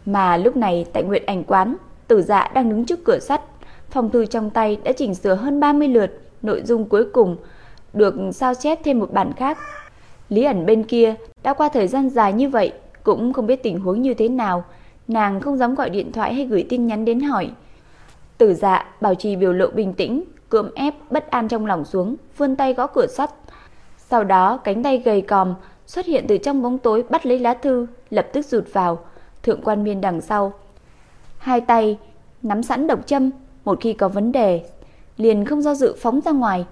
Speaker 2: Mà lúc này tại Nguyệt Ảnh quán, Tử Dạ đang đứng trước cửa sắt, phòng thư trong tay đã chỉnh sửa hơn 30 lượt, nội dung cuối cùng được sao chép thêm một bản khác. Lý ẩn bên kia đã qua thời gian dài như vậy, cũng không biết tình huống như thế nào, nàng không dám gọi điện thoại hay gửi tin nhắn đến hỏi. Tử Dạ bảo trì biểu lộ bình tĩnh, cưỡng ép bất an trong lòng xuống, vươn tay gõ cửa sắt. Sau đó, cánh tay gầy còm xuất hiện từ trong bóng tối bắt lấy lá thư, lập tức rụt vào. Thượng quan miên đằng sau, hai tay nắm sẵn độc châm, một khi có vấn đề, liền không do dự phóng ra ngoài.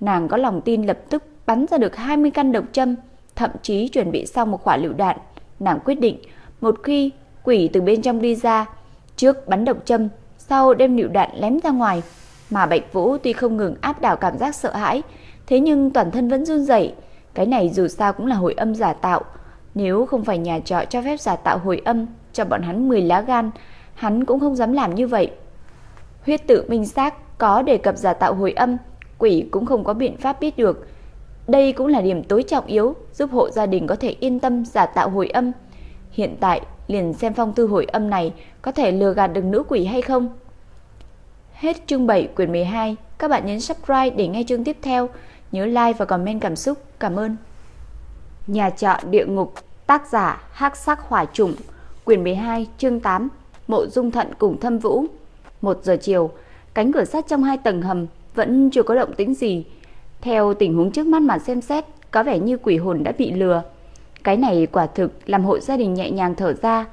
Speaker 2: Nàng có lòng tin lập tức bắn ra được 20 căn độc châm, thậm chí chuẩn bị xong một quả lựu đạn. Nàng quyết định, một khi quỷ từ bên trong đi ra, trước bắn độc châm, sau đem lựu đạn lém ra ngoài. Mà Bạch Vũ tuy không ngừng áp đảo cảm giác sợ hãi, thế nhưng toàn thân vẫn run rẩy. Cái này dù sao cũng là hồi âm giả tạo, nếu không phải nhà trọ cho phép giả tạo hồi âm cho bọn hắn 10 lá gan, hắn cũng không dám làm như vậy. Huyết tự minh xác có đề cập giả tạo hồi âm, quỷ cũng không có biện pháp biết được. Đây cũng là điểm tối trọng yếu giúp hộ gia đình có thể yên tâm giả tạo hồi âm. Hiện tại liền xem phong thư hồi âm này có thể lừa gạt được nữ quỷ hay không. Hết chương 7 quyển 12, các bạn nhấn subscribe để nghe chương tiếp theo, nhớ like và comment cảm xúc. Cảm ơn. Nhà trọ địa ngục, tác giả Hắc Sắc Hỏa Trùng, quyển 12, chương 8, Mộ Dung Thận cùng Thâm Vũ. 1 giờ chiều, cánh cửa sắt trong hai tầng hầm vẫn chưa có động tĩnh gì. Theo tình huống trước mắt mà xem xét, có vẻ như quỷ hồn đã bị lừa. Cái này quả thực làm hội gia đình nhẹ nhàng thở ra.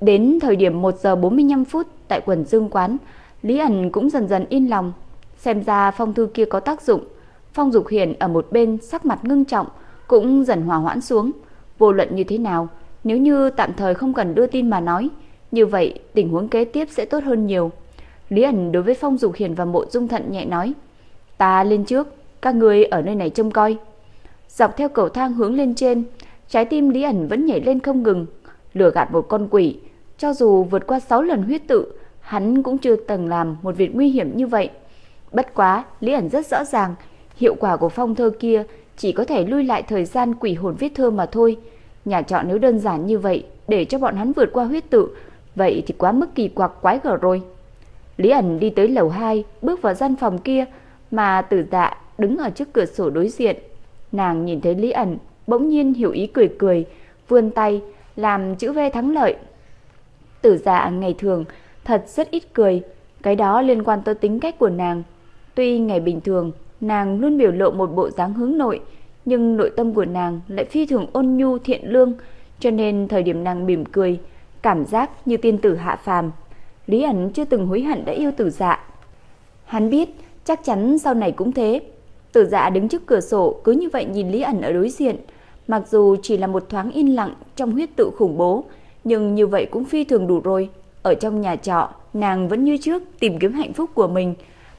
Speaker 2: Đến thời điểm 1 giờ 45 phút tại quần dương quán, Lý ẩn cũng dần dần yên lòng. Xem ra phong thư kia có tác dụng. Phong Dục Hiền ở một bên sắc mặt ngưng trọng, cũng dần hòa hoãn xuống. Vô luận như thế nào, nếu như tạm thời không cần đưa tin mà nói, như vậy tình huống kế tiếp sẽ tốt hơn nhiều. Lý ẩn đối với Phong Dục Hiền và Mộ Dung Thận nhẹ nói, ta lên trước, các người ở nơi này trông coi. Dọc theo cầu thang hướng lên trên, trái tim Lý ẩn vẫn nhảy lên không ngừng, lừa gạt một con quỷ. Cho dù vượt qua 6 lần huyết tự, hắn cũng chưa từng làm một việc nguy hiểm như vậy. Bất quá, Lý ẩn rất rõ ràng, hiệu quả của phong thơ kia chỉ có thể lui lại thời gian quỷ hồn viết thơ mà thôi. Nhà trọ nếu đơn giản như vậy, để cho bọn hắn vượt qua huyết tự, Vậy thì quá mức kỳ quặc quái gở rồi. Lý ẩn đi tới lầu 2, bước vào gian phòng kia, mà tử dạ đứng ở trước cửa sổ đối diện. Nàng nhìn thấy Lý ẩn, bỗng nhiên hiểu ý cười cười, vươn tay, làm chữ V thắng lợi. Tử dạ ngày thường thật rất ít cười, cái đó liên quan tới tính cách của nàng. Tuy ngày bình thường, nàng luôn biểu lộ một bộ dáng hướng nội, nhưng nội tâm của nàng lại phi thường ôn nhu thiện lương, cho nên thời điểm nàng mỉm cười, cảm giác như tiên tử hạ phàm. Lý ẩn chưa từng hối hận đã yêu tử dạ. Hắn biết chắc chắn sau này cũng thế. Tử dạ đứng trước cửa sổ cứ như vậy nhìn Lý ẩn ở đối diện. Mặc dù chỉ là một thoáng yên lặng trong huyết tự khủng bố, nhưng như vậy cũng phi thường đủ rồi. Ở trong nhà trọ, nàng vẫn như trước tìm kiếm hạnh phúc của mình,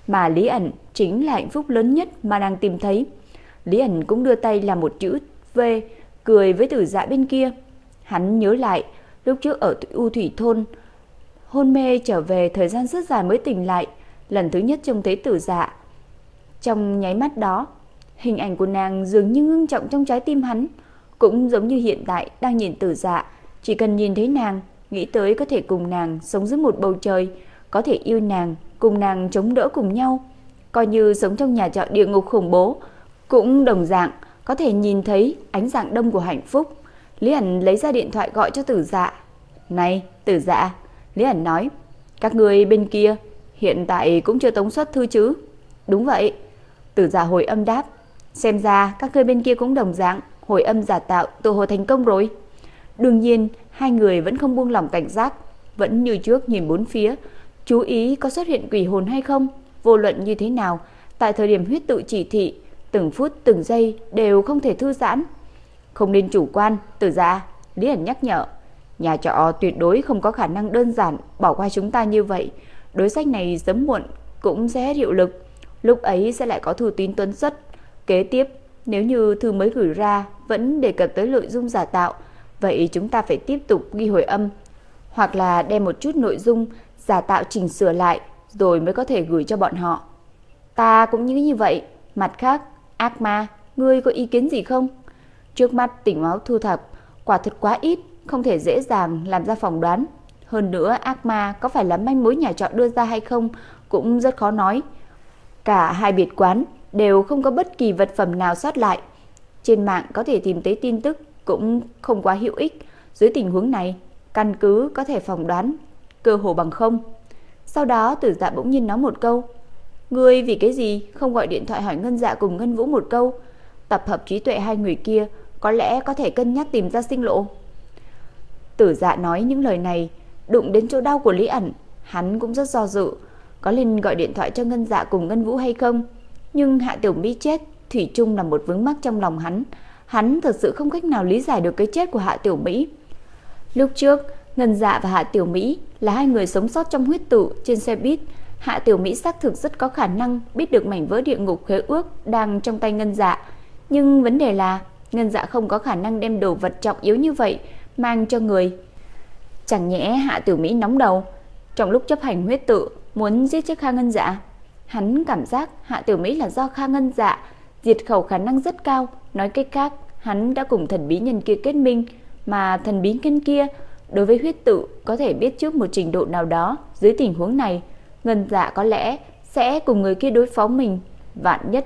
Speaker 2: mà Lý ẩn chính là hạnh phúc lớn nhất mà nàng tìm thấy. Lý ẩn cũng đưa tay làm một chữ V, cười với tử dạ bên kia. Hắn nhớ lại, lúc trước ở U Thủy Thôn, hôn mê trở về thời gian rất dài mới tỉnh lại, lần thứ nhất trông thấy tử dạ. Trong nháy mắt đó, hình ảnh của nàng dường như ngưng trọng trong trái tim hắn, cũng giống như hiện tại đang nhìn tử dạ, chỉ cần nhìn thấy nàng, nghĩ tới có thể cùng nàng sống dưới một bầu trời, có thể yêu nàng, cùng nàng chống đỡ cùng nhau, coi như sống trong nhà trọ địa ngục khủng bố, cũng đồng dạng có thể nhìn thấy ánh dạng đông của hạnh phúc. Lý ẩn lấy ra điện thoại gọi cho tử dạ. Này, tử dạ, Lý ẩn nói, các người bên kia hiện tại cũng chưa tống xuất thư chứ? Đúng vậy. Tử giả hồi âm đáp, xem ra các người bên kia cũng đồng dạng, hồi âm giả tạo tự hồ thành công rồi. Đương nhiên, hai người vẫn không buông lỏng cảnh giác, vẫn như trước nhìn bốn phía, chú ý có xuất hiện quỷ hồn hay không. Vô luận như thế nào, tại thời điểm huyết tự chỉ thị, từng phút từng giây đều không thể thư giãn. Không nên chủ quan, tử dạ, Lý ẩn nhắc nhở. Nhà trọ tuyệt đối không có khả năng đơn giản bỏ qua chúng ta như vậy. Đối sách này sớm muộn cũng sẽ hiệu lực. Lúc ấy sẽ lại có thư tín tuấn xuất. Kế tiếp, nếu như thư mới gửi ra vẫn đề cập tới nội dung giả tạo, vậy chúng ta phải tiếp tục ghi hồi âm. Hoặc là đem một chút nội dung giả tạo chỉnh sửa lại rồi mới có thể gửi cho bọn họ. Ta cũng nghĩ như vậy. Mặt khác, ác ma, ngươi có ý kiến gì không? Trước mắt tỉnh máu thu thập, quả thật quá ít, không thể dễ dàng làm ra phỏng đoán. Hơn nữa ác ma có phải là manh mối nhà trọ đưa ra hay không cũng rất khó nói. Cả hai biệt quán đều không có bất kỳ vật phẩm nào sót lại. Trên mạng có thể tìm thấy tin tức cũng không quá hữu ích. Dưới tình huống này, căn cứ có thể phỏng đoán cơ hồ bằng không. Sau đó Tử Dạ bỗng nhiên nói một câu, "Ngươi vì cái gì không gọi điện thoại hỏi Ngân Dạ cùng Ngân Vũ một câu? Tập hợp trí tuệ hai người kia có lẽ có thể cân nhắc tìm ra sinh lộ." Tử Dạ nói những lời này đụng đến chỗ đau của Lý ẩn, hắn cũng rất do dự, có nên gọi điện thoại cho Ngân Dạ cùng Ngân Vũ hay không? Nhưng Hạ Tiểu Mỹ chết, thủy chung là một vướng mắc trong lòng hắn. Hắn thật sự không cách nào lý giải được cái chết của Hạ Tiểu Mỹ. Lúc trước, Ngân Dạ và Hạ Tiểu Mỹ là hai người sống sót trong huyết tự trên xe buýt. Hạ Tiểu Mỹ xác thực rất có khả năng biết được mảnh vỡ địa ngục khế ước đang trong tay Ngân Dạ, nhưng vấn đề là Ngân Dạ không có khả năng đem đồ vật trọng yếu như vậy mang cho người. Chẳng nhẽ Hạ Tiểu Mỹ nóng đầu, trong lúc chấp hành huyết tự muốn giết chết Kha Ngân Dạ. Hắn cảm giác Hạ Tiểu Mỹ là do Kha Ngân Dạ diệt khẩu khả năng rất cao, nói cách khác, hắn đã cùng thần bí nhân kia kết minh, mà thần bí nhân kia đối với huyết tự có thể biết trước một trình độ nào đó, dưới tình huống này, Ngân Dạ có lẽ sẽ cùng người kia đối phó mình, vạn nhất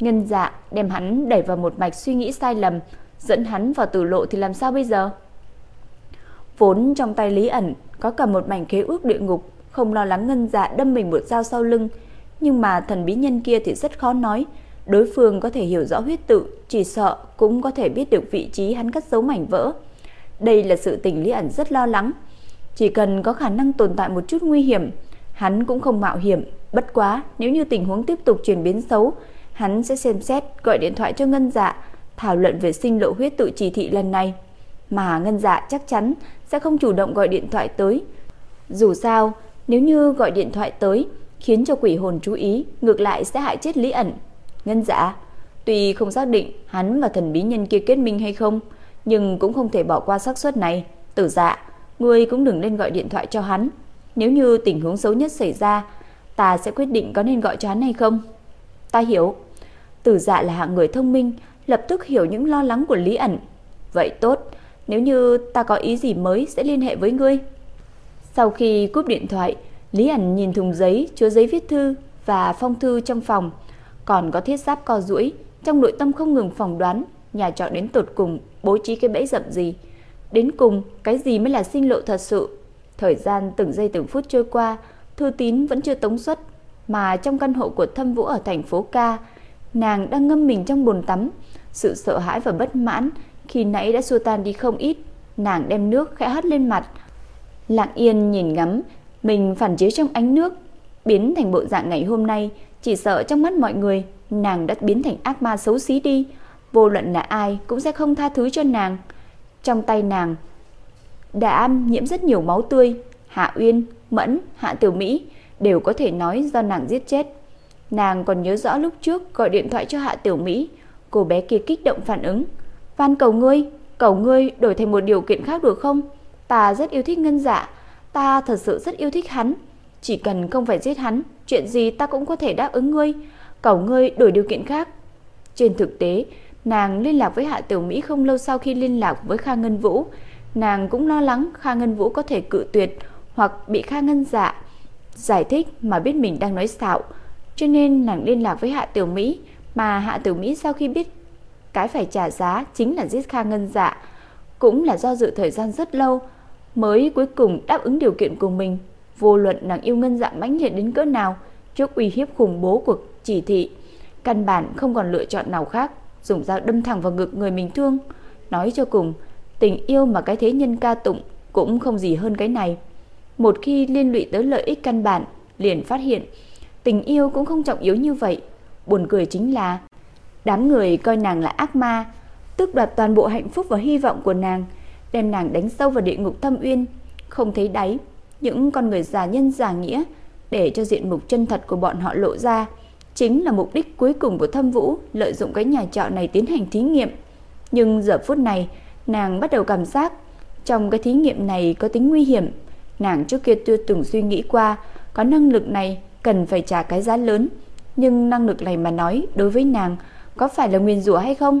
Speaker 2: Ngân Dạ đem hắn đẩy vào một mạch suy nghĩ sai lầm, dẫn hắn vào tử lộ thì làm sao bây giờ? Vốn trong tay Lý ẩn có cả một mảnh khế ước địa ngục, không lo lắng ngân dạ đâm mình một dao sau lưng, nhưng mà thần bí nhân kia thì rất khó nói, đối phương có thể hiểu rõ huyết tự, chỉ sợ cũng có thể biết được vị trí hắn cất giấu mảnh vỡ. Đây là sự tình Lý ẩn rất lo lắng, chỉ cần có khả năng tồn tại một chút nguy hiểm, hắn cũng không mạo hiểm, bất quá nếu như tình huống tiếp tục chuyển biến xấu, hắn sẽ xem xét gọi điện thoại cho ngân dạ, thảo luận về sinh lộ huyết tự chỉ thị lần này. Mà Ngân Dạ chắc chắn sẽ không chủ động gọi điện thoại tới. Dù sao, nếu như gọi điện thoại tới khiến cho quỷ hồn chú ý, ngược lại sẽ hại chết Lý ẩn. Ngân Dạ, tuy không xác định hắn và thần bí nhân kia kết minh hay không, nhưng cũng không thể bỏ qua xác suất này. Tử Dạ, ngươi cũng đừng nên gọi điện thoại cho hắn. Nếu như tình huống xấu nhất xảy ra, ta sẽ quyết định có nên gọi cho hắn hay không. Ta hiểu. Tử Dạ là hạng người thông minh, lập tức hiểu những lo lắng của Lý ẩn. Vậy tốt, nếu như ta có ý gì mới sẽ liên hệ với ngươi. Sau khi cúp điện thoại, Lý ẩn nhìn thùng giấy chứa giấy viết thư và phong thư trong phòng, còn có thiết giáp co duỗi, trong nội tâm không ngừng phỏng đoán nhà trọ đến tột cùng bố trí cái bẫy dập gì. Đến cùng, cái gì mới là sinh lộ thật sự? Thời gian từng giây từng phút trôi qua, thư tín vẫn chưa tống xuất, mà trong căn hộ của Thâm Vũ ở thành phố Ca, nàng đang ngâm mình trong bồn tắm, sự sợ hãi và bất mãn khi nãy đã xua tan đi không ít. Nàng đem nước khẽ hất lên mặt, lặng yên nhìn ngắm mình phản chiếu trong ánh nước, biến thành bộ dạng ngày hôm nay, chỉ sợ trong mắt mọi người, nàng đã biến thành ác ma xấu xí đi, vô luận là ai cũng sẽ không tha thứ cho nàng. Trong tay nàng đã nhiễm rất nhiều máu tươi, Hạ Uyên, Mẫn, Hạ Tiểu Mỹ đều có thể nói do nàng giết chết. Nàng còn nhớ rõ lúc trước gọi điện thoại cho Hạ Tiểu Mỹ, cô bé kia kích động phản ứng. Van cầu ngươi, cầu ngươi đổi thành một điều kiện khác được không? Ta rất yêu thích ngân dạ, ta thật sự rất yêu thích hắn. Chỉ cần không phải giết hắn, chuyện gì ta cũng có thể đáp ứng ngươi. Cầu ngươi đổi điều kiện khác. Trên thực tế, nàng liên lạc với Hạ Tiểu Mỹ không lâu sau khi liên lạc với Kha Ngân Vũ. Nàng cũng lo lắng Kha Ngân Vũ có thể cự tuyệt hoặc bị Kha Ngân dạ giải thích mà biết mình đang nói xạo. Cho nên nàng liên lạc với Hạ Tiểu Mỹ, mà Hạ Tiểu Mỹ sau khi biết cái phải trả giá chính là giết Kha Ngân Dạ, cũng là do dự thời gian rất lâu mới cuối cùng đáp ứng điều kiện của mình. Vô luận nàng yêu Ngân Dạ mãnh liệt đến cỡ nào, trước uy hiếp khủng bố của chỉ thị, căn bản không còn lựa chọn nào khác, dùng dao đâm thẳng vào ngực người mình thương. Nói cho cùng, tình yêu mà cái thế nhân ca tụng cũng không gì hơn cái này. Một khi liên lụy tới lợi ích căn bản, liền phát hiện tình yêu cũng không trọng yếu như vậy. Buồn cười chính là đám người coi nàng là ác ma, tước đoạt toàn bộ hạnh phúc và hy vọng của nàng, đem nàng đánh sâu vào địa ngục thâm uyên, không thấy đáy. Những con người giả nhân giả nghĩa để cho diện mục chân thật của bọn họ lộ ra, chính là mục đích cuối cùng của Thâm Vũ lợi dụng cái nhà trọ này tiến hành thí nghiệm. Nhưng giờ phút này, nàng bắt đầu cảm giác trong cái thí nghiệm này có tính nguy hiểm. Nàng trước kia chưa từng suy nghĩ qua có năng lực này cần phải trả cái giá lớn, nhưng năng lực này mà nói đối với nàng có phải là nguyên rủa hay không?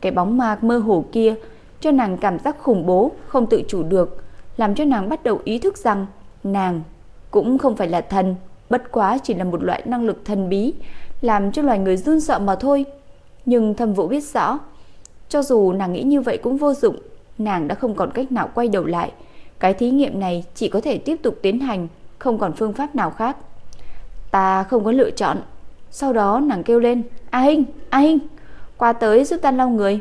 Speaker 2: Cái bóng ma mơ hồ kia cho nàng cảm giác khủng bố, không tự chủ được, làm cho nàng bắt đầu ý thức rằng nàng cũng không phải là thần, bất quá chỉ là một loại năng lực thần bí, làm cho loài người run sợ mà thôi. Nhưng Thâm Vũ biết rõ, cho dù nàng nghĩ như vậy cũng vô dụng, nàng đã không còn cách nào quay đầu lại. Cái thí nghiệm này chỉ có thể tiếp tục tiến hành, không còn phương pháp nào khác. Ta không có lựa chọn. Sau đó nàng kêu lên, A Hinh, A Hinh, qua tới giúp ta lau người.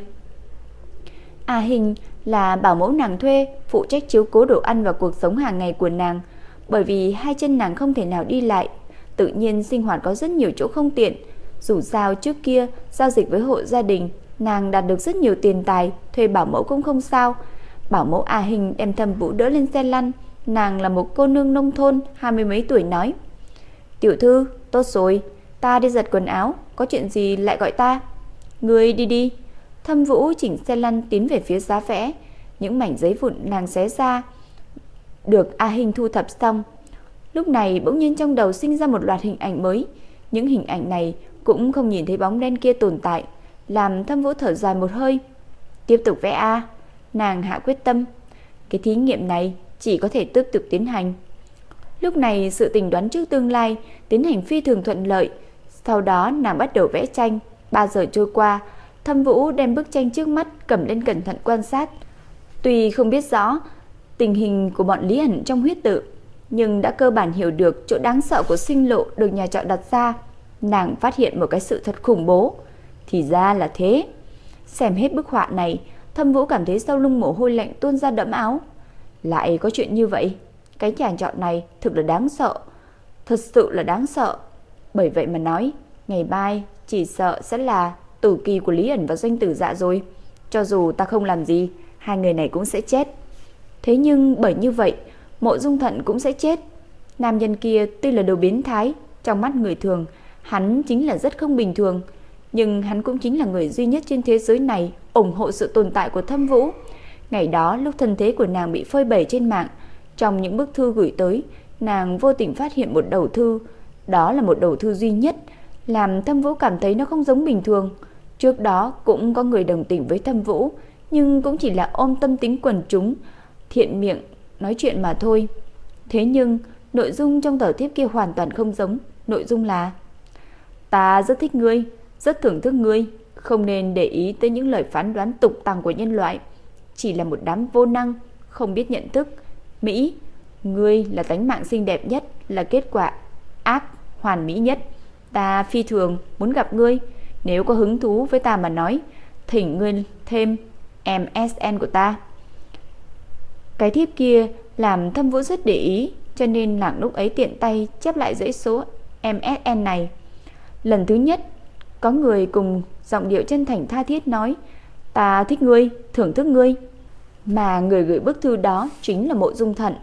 Speaker 2: A Hinh là bảo mẫu nàng thuê, phụ trách chiếu cố đồ ăn và cuộc sống hàng ngày của nàng. Bởi vì hai chân nàng không thể nào đi lại, tự nhiên sinh hoạt có rất nhiều chỗ không tiện. Dù sao trước kia giao dịch với hộ gia đình, nàng đạt được rất nhiều tiền tài, thuê bảo mẫu cũng không sao. Bảo mẫu A Hình đem thầm vũ đỡ lên xe lăn, nàng là một cô nương nông thôn, hai mươi mấy tuổi nói. Tiểu thư, tốt rồi, ta đi giặt quần áo, có chuyện gì lại gọi ta. Người đi đi. Thâm vũ chỉnh xe lăn tiến về phía giá vẽ, những mảnh giấy vụn nàng xé ra. Được A Hình thu thập xong, Lúc này bỗng nhiên trong đầu sinh ra một loạt hình ảnh mới. Những hình ảnh này cũng không nhìn thấy bóng đen kia tồn tại, làm Thâm Vũ thở dài một hơi. Tiếp tục vẽ a, nàng hạ quyết tâm. Cái thí nghiệm này chỉ có thể tiếp tục tiến hành. Lúc này sự tình đoán trước tương lai tiến hành phi thường thuận lợi. Sau đó nàng bắt đầu vẽ tranh. 3 giờ trôi qua, Thâm Vũ đem bức tranh trước mắt cầm lên cẩn thận quan sát. Tuy không biết rõ tình hình của bọn Lý ẩn trong huyết tự, nhưng đã cơ bản hiểu được chỗ đáng sợ của sinh lộ được nhà trọ đặt ra. Nàng phát hiện một cái sự thật khủng bố. Thì ra là thế. Xem hết bức họa này, Thâm Vũ cảm thấy sau lưng mồ hôi lạnh tuôn ra đẫm áo. Lại có chuyện như vậy, cái nhà trọ này thực là đáng sợ. Thật sự là đáng sợ. Bởi vậy mà nói, ngày mai chỉ sợ sẽ là tử kỳ của Lý ẩn và doanh tử dạ rồi. Cho dù ta không làm gì, hai người này cũng sẽ chết. Thế nhưng bởi như vậy, Mộ Dung Thận cũng sẽ chết. Nam nhân kia tuy là đồ biến thái, trong mắt người thường, hắn chính là rất không bình thường, nhưng hắn cũng chính là người duy nhất trên thế giới này ủng hộ sự tồn tại của Thâm Vũ. Ngày đó lúc thân thế của nàng bị phơi bày trên mạng, trong những bức thư gửi tới, nàng vô tình phát hiện một đầu thư, đó là một đầu thư duy nhất, làm Thâm Vũ cảm thấy nó không giống bình thường. Trước đó cũng có người đồng tình với Thâm Vũ, nhưng cũng chỉ là ôm tâm tính quần chúng, thiện miệng nói chuyện mà thôi. Thế nhưng, nội dung trong tờ thiếp kia hoàn toàn không giống, nội dung là Ta rất thích ngươi, rất thưởng thức ngươi, không nên để ý tới những lời phán đoán tục tằng của nhân loại, chỉ là một đám vô năng, không biết nhận thức. Mỹ, ngươi là tánh mạng xinh đẹp nhất, là kết quả ác hoàn mỹ nhất. Ta phi thường muốn gặp ngươi, nếu có hứng thú với ta mà nói, thỉnh ngươi thêm MSN của ta. Cái thiếp kia làm Thâm Vũ rất để ý, cho nên nàng lúc ấy tiện tay chép lại dãy số MSN này. Lần thứ nhất, có người cùng giọng điệu chân thành tha thiết nói, ta thích ngươi, thưởng thức ngươi. Mà người gửi bức thư đó chính là Mộ Dung Thận.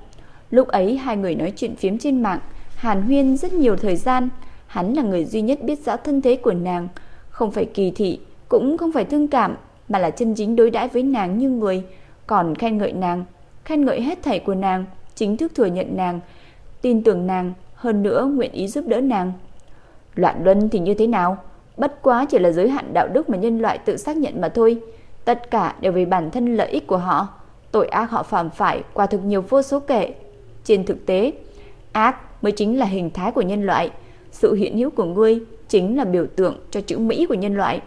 Speaker 2: Lúc ấy hai người nói chuyện phiếm trên mạng, Hàn Huyên rất nhiều thời gian, hắn là người duy nhất biết rõ thân thế của nàng, không phải kỳ thị, cũng không phải thương cảm, mà là chân chính đối đãi với nàng như người, còn khen ngợi nàng, khen ngợi hết thảy của nàng, chính thức thừa nhận nàng, tin tưởng nàng, hơn nữa nguyện ý giúp đỡ nàng. Loạn luân thì như thế nào? Bất quá chỉ là giới hạn đạo đức mà nhân loại tự xác nhận mà thôi. Tất cả đều vì bản thân lợi ích của họ. Tội ác họ phạm phải quả thực nhiều vô số kể. Trên thực tế, ác mới chính là hình thái của nhân loại. Sự hiện hữu của ngươi chính là biểu tượng cho chữ Mỹ của nhân loại.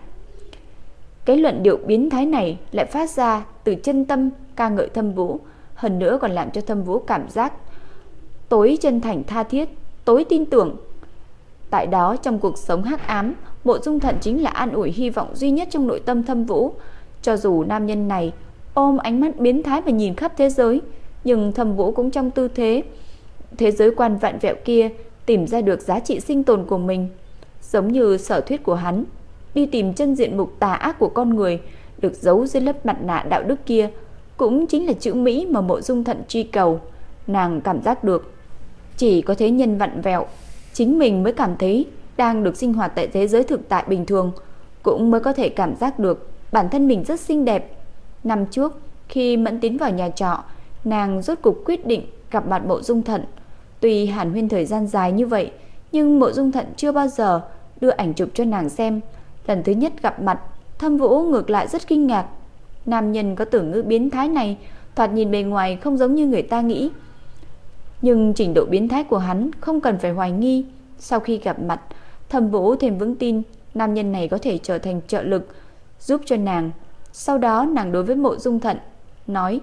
Speaker 2: Cái luận điệu biến thái này lại phát ra từ chân tâm ca ngợi thâm vũ, hơn nữa còn làm cho thâm vũ cảm giác tối chân thành tha thiết, tối tin tưởng. Tại đó trong cuộc sống hắc ám, Mộ Dung Thận chính là an ủi hy vọng duy nhất trong nội tâm thâm vũ. Cho dù nam nhân này ôm ánh mắt biến thái và nhìn khắp thế giới, nhưng thâm vũ cũng trong tư thế thế giới quan vạn vẹo kia tìm ra được giá trị sinh tồn của mình. Giống như sở thuyết của hắn, đi tìm chân diện mục tà ác của con người được giấu dưới lớp mặt nạ đạo đức kia, cũng chính là chữ Mỹ mà mộ dung thận truy cầu. Nàng cảm giác được, chỉ có thế nhân vặn vẹo, chính mình mới cảm thấy đang được sinh hoạt tại thế giới thực tại bình thường, cũng mới có thể cảm giác được bản thân mình rất xinh đẹp. Năm trước, khi Mẫn Tín vào nhà trọ, nàng rốt cục quyết định gặp mặt Mộ Dung Thận. Tuy hàn huyên thời gian dài như vậy, nhưng Mộ Dung Thận chưa bao giờ đưa ảnh chụp cho nàng xem. Lần thứ nhất gặp mặt, Thâm Vũ ngược lại rất kinh ngạc. Nam nhân có tưởng ngữ biến thái này, thoạt nhìn bề ngoài không giống như người ta nghĩ. Nhưng trình độ biến thái của hắn không cần phải hoài nghi. Sau khi gặp mặt, Thâm Vũ thêm vững tin nam nhân này có thể trở thành trợ lực giúp cho nàng. Sau đó nàng đối với Mộ Dung Thận nói: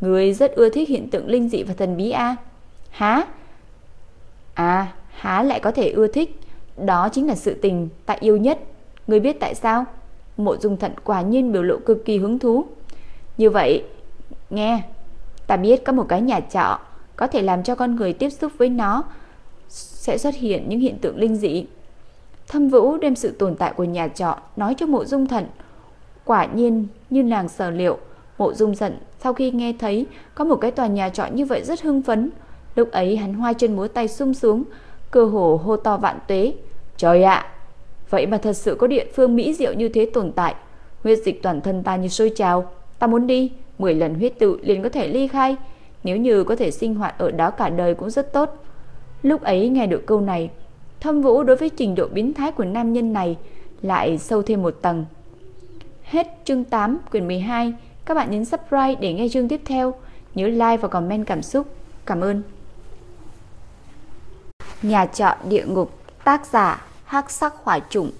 Speaker 2: "Ngươi rất ưa thích hiện tượng linh dị và thần bí a?" "Hả?" "À, há lại có thể ưa thích, đó chính là sự tình ta yêu nhất. Ngươi biết tại sao?" Mộ Dung Thận quả nhiên biểu lộ cực kỳ hứng thú. "Như vậy, nghe, ta biết có một cái nhà trọ có thể làm cho con người tiếp xúc với nó sẽ xuất hiện những hiện tượng linh dị." Thâm Vũ đem sự tồn tại của nhà trọ nói cho Mộ Dung Thận. Quả nhiên như nàng sở liệu, Mộ Dung Thận sau khi nghe thấy có một cái tòa nhà trọ như vậy rất hưng phấn. Lúc ấy hắn hoa chân múa tay sung xuống cơ hồ hô to vạn tuế. Trời ạ, vậy mà thật sự có địa phương mỹ diệu như thế tồn tại. Huyết dịch toàn thân ta như sôi trào, ta muốn đi, 10 lần huyết tự liền có thể ly khai. Nếu như có thể sinh hoạt ở đó cả đời cũng rất tốt. Lúc ấy nghe được câu này, Thâm Vũ đối với trình độ biến thái của nam nhân này lại sâu thêm một tầng. Hết chương 8 quyển 12, các bạn nhấn subscribe để nghe chương tiếp theo, nhớ like và comment cảm xúc. Cảm ơn. Nhà trọ địa ngục, tác giả Hắc Sắc Hỏa Trùng,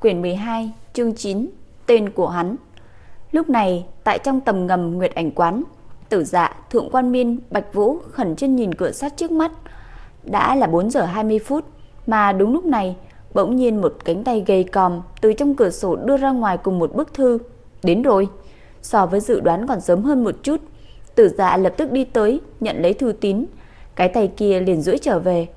Speaker 2: quyển 12, chương 9, tên của hắn. Lúc này, tại trong tầm ngầm Nguyệt Ảnh quán, Tử Dạ, Thượng Quan Miên, Bạch Vũ khẩn trương nhìn cửa sắt trước mắt. Đã là 4 giờ 20 phút, mà đúng lúc này, bỗng nhiên một cánh tay gầy còm từ trong cửa sổ đưa ra ngoài cùng một bức thư. Đến rồi. So với dự đoán còn sớm hơn một chút, Tử Dạ lập tức đi tới, nhận lấy thư tín, cái tay kia liền duỗi trở về.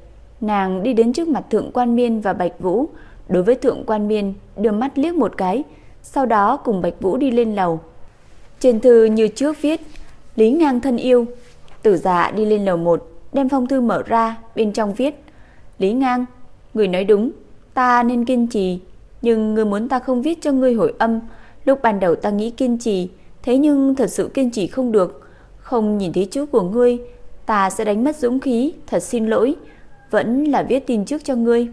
Speaker 2: Nàng đi đến trước mặt Thượng Quan Miên và Bạch Vũ, đối với Thượng Quan Miên đưa mắt liếc một cái, sau đó cùng Bạch Vũ đi lên lầu. Trên thư như trước viết: Lý Ngang thân yêu. Tử giả đi lên lầu 1, đem phong thư mở ra, bên trong viết: Lý Ngang, người nói đúng, ta nên kiên trì, nhưng người muốn ta không viết cho ngươi hồi âm, lúc ban đầu ta nghĩ kiên trì, thế nhưng thật sự kiên trì không được, không nhìn thấy chữ của ngươi, ta sẽ đánh mất dũng khí, thật xin lỗi, vẫn là viết tin trước cho ngươi.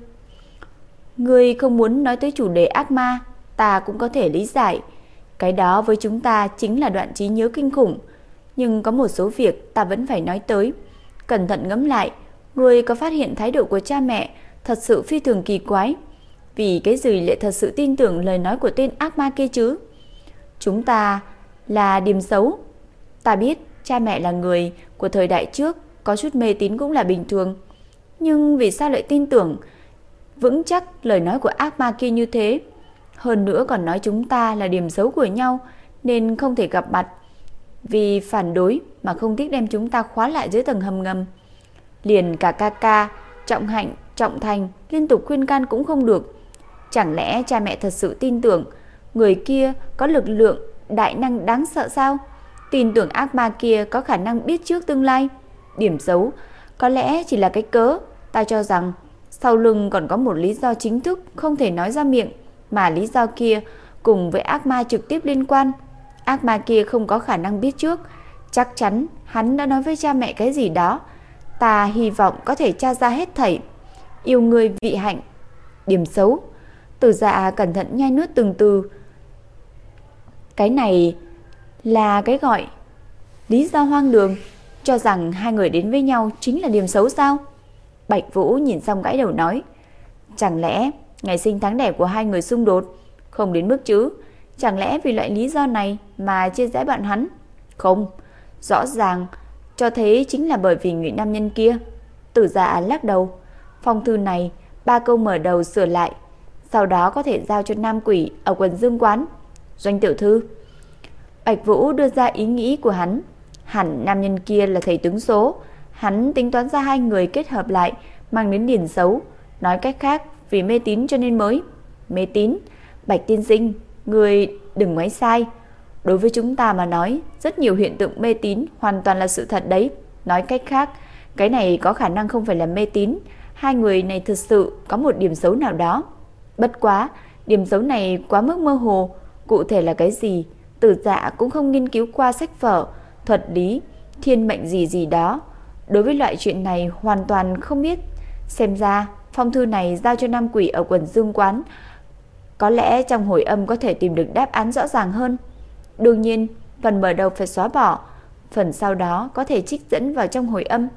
Speaker 2: Ngươi không muốn nói tới chủ đề ác ma, ta cũng có thể lý giải, cái đó với chúng ta chính là đoạn trí nhớ kinh khủng, nhưng có một số việc ta vẫn phải nói tới. cẩn thận ngẫm lại, người có phát hiện thái độ của cha mẹ thật sự phi thường kỳ quái. Vì cái gì lại thật sự tin tưởng lời nói của tên ác ma kia chứ? Chúng ta là điểm xấu. Ta biết cha mẹ là người của thời đại trước, có chút mê tín cũng là bình thường. Nhưng vì sao lại tin tưởng vững chắc lời nói của ác ma kia như thế? Hơn nữa còn nói chúng ta là điểm xấu của nhau nên không thể gặp mặt. Vì phản đối mà không tiếc đem chúng ta khóa lại dưới tầng hầm ngầm. Liền cả ca ca, trọng hạnh, trọng thành liên tục khuyên can cũng không được. Chẳng lẽ cha mẹ thật sự tin tưởng người kia có lực lượng đại năng đáng sợ sao? Tin tưởng ác ma kia có khả năng biết trước tương lai. Điểm xấu có lẽ chỉ là cái cớ. Ta cho rằng sau lưng còn có một lý do chính thức không thể nói ra miệng, mà lý do kia cùng với ác ma trực tiếp liên quan. Ác ma kia không có khả năng biết trước, chắc chắn hắn đã nói với cha mẹ cái gì đó. Ta hy vọng có thể tra ra hết thảy. Yêu người vị hạnh, điểm xấu. Từ dạ cẩn thận nhai nuốt từng từ. Cái này là cái gọi lý do hoang đường, cho rằng hai người đến với nhau chính là điểm xấu sao? Bạch Vũ nhìn xong gãi đầu nói, chẳng lẽ ngày sinh tháng đẻ của hai người xung đột, không đến mức chứ? Chẳng lẽ vì loại lý do này mà chia rẽ bạn hắn? Không, rõ ràng cho thấy chính là bởi vì người nam nhân kia. Tử dạ lắc đầu, phong thư này ba câu mở đầu sửa lại, sau đó có thể giao cho nam quỷ ở quần dương quán. Doanh tiểu thư Bạch Vũ đưa ra ý nghĩ của hắn, hẳn nam nhân kia là thầy tướng số, hắn tính toán ra hai người kết hợp lại mang đến điển xấu, nói cách khác vì mê tín cho nên mới. Mê tín, Bạch tiên sinh, người đừng ngoái sai. Đối với chúng ta mà nói, rất nhiều hiện tượng mê tín hoàn toàn là sự thật đấy. Nói cách khác, cái này có khả năng không phải là mê tín, hai người này thực sự có một điểm xấu nào đó. Bất quá, điểm xấu này quá mức mơ hồ, cụ thể là cái gì? Tử dạ cũng không nghiên cứu qua sách vở, thuật lý, thiên mệnh gì gì đó. Đối với loại chuyện này hoàn toàn không biết. Xem ra, phong thư này giao cho nam quỷ ở quần dương quán. Có lẽ trong hồi âm có thể tìm được đáp án rõ ràng hơn. Đương nhiên, phần mở đầu phải xóa bỏ, phần sau đó có thể trích dẫn vào trong hồi âm.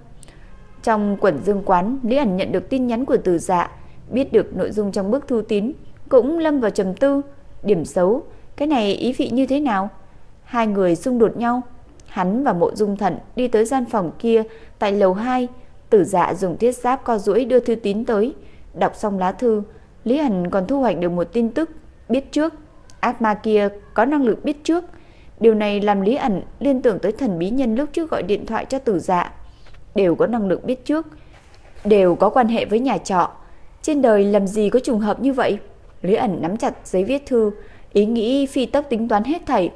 Speaker 2: Trong quần dương quán, Lý ẩn nhận được tin nhắn của từ dạ, biết được nội dung trong bức thư tín, cũng lâm vào trầm tư. Điểm xấu, cái này ý vị như thế nào? Hai người xung đột nhau. Hắn và mộ dung thận đi tới gian phòng kia tại lầu 2. Tử dạ dùng thiết giáp co duỗi đưa thư tín tới. Đọc xong lá thư, Lý Hẳn còn thu hoạch được một tin tức. Biết trước, ác ma kia có năng lực biết trước. Điều này làm Lý ẩn liên tưởng tới thần bí nhân lúc trước gọi điện thoại cho tử dạ. Đều có năng lực biết trước. Đều có quan hệ với nhà trọ. Trên đời làm gì có trùng hợp như vậy? Lý ẩn nắm chặt giấy viết thư, Ý nghĩ phi tốc tính toán hết thảy,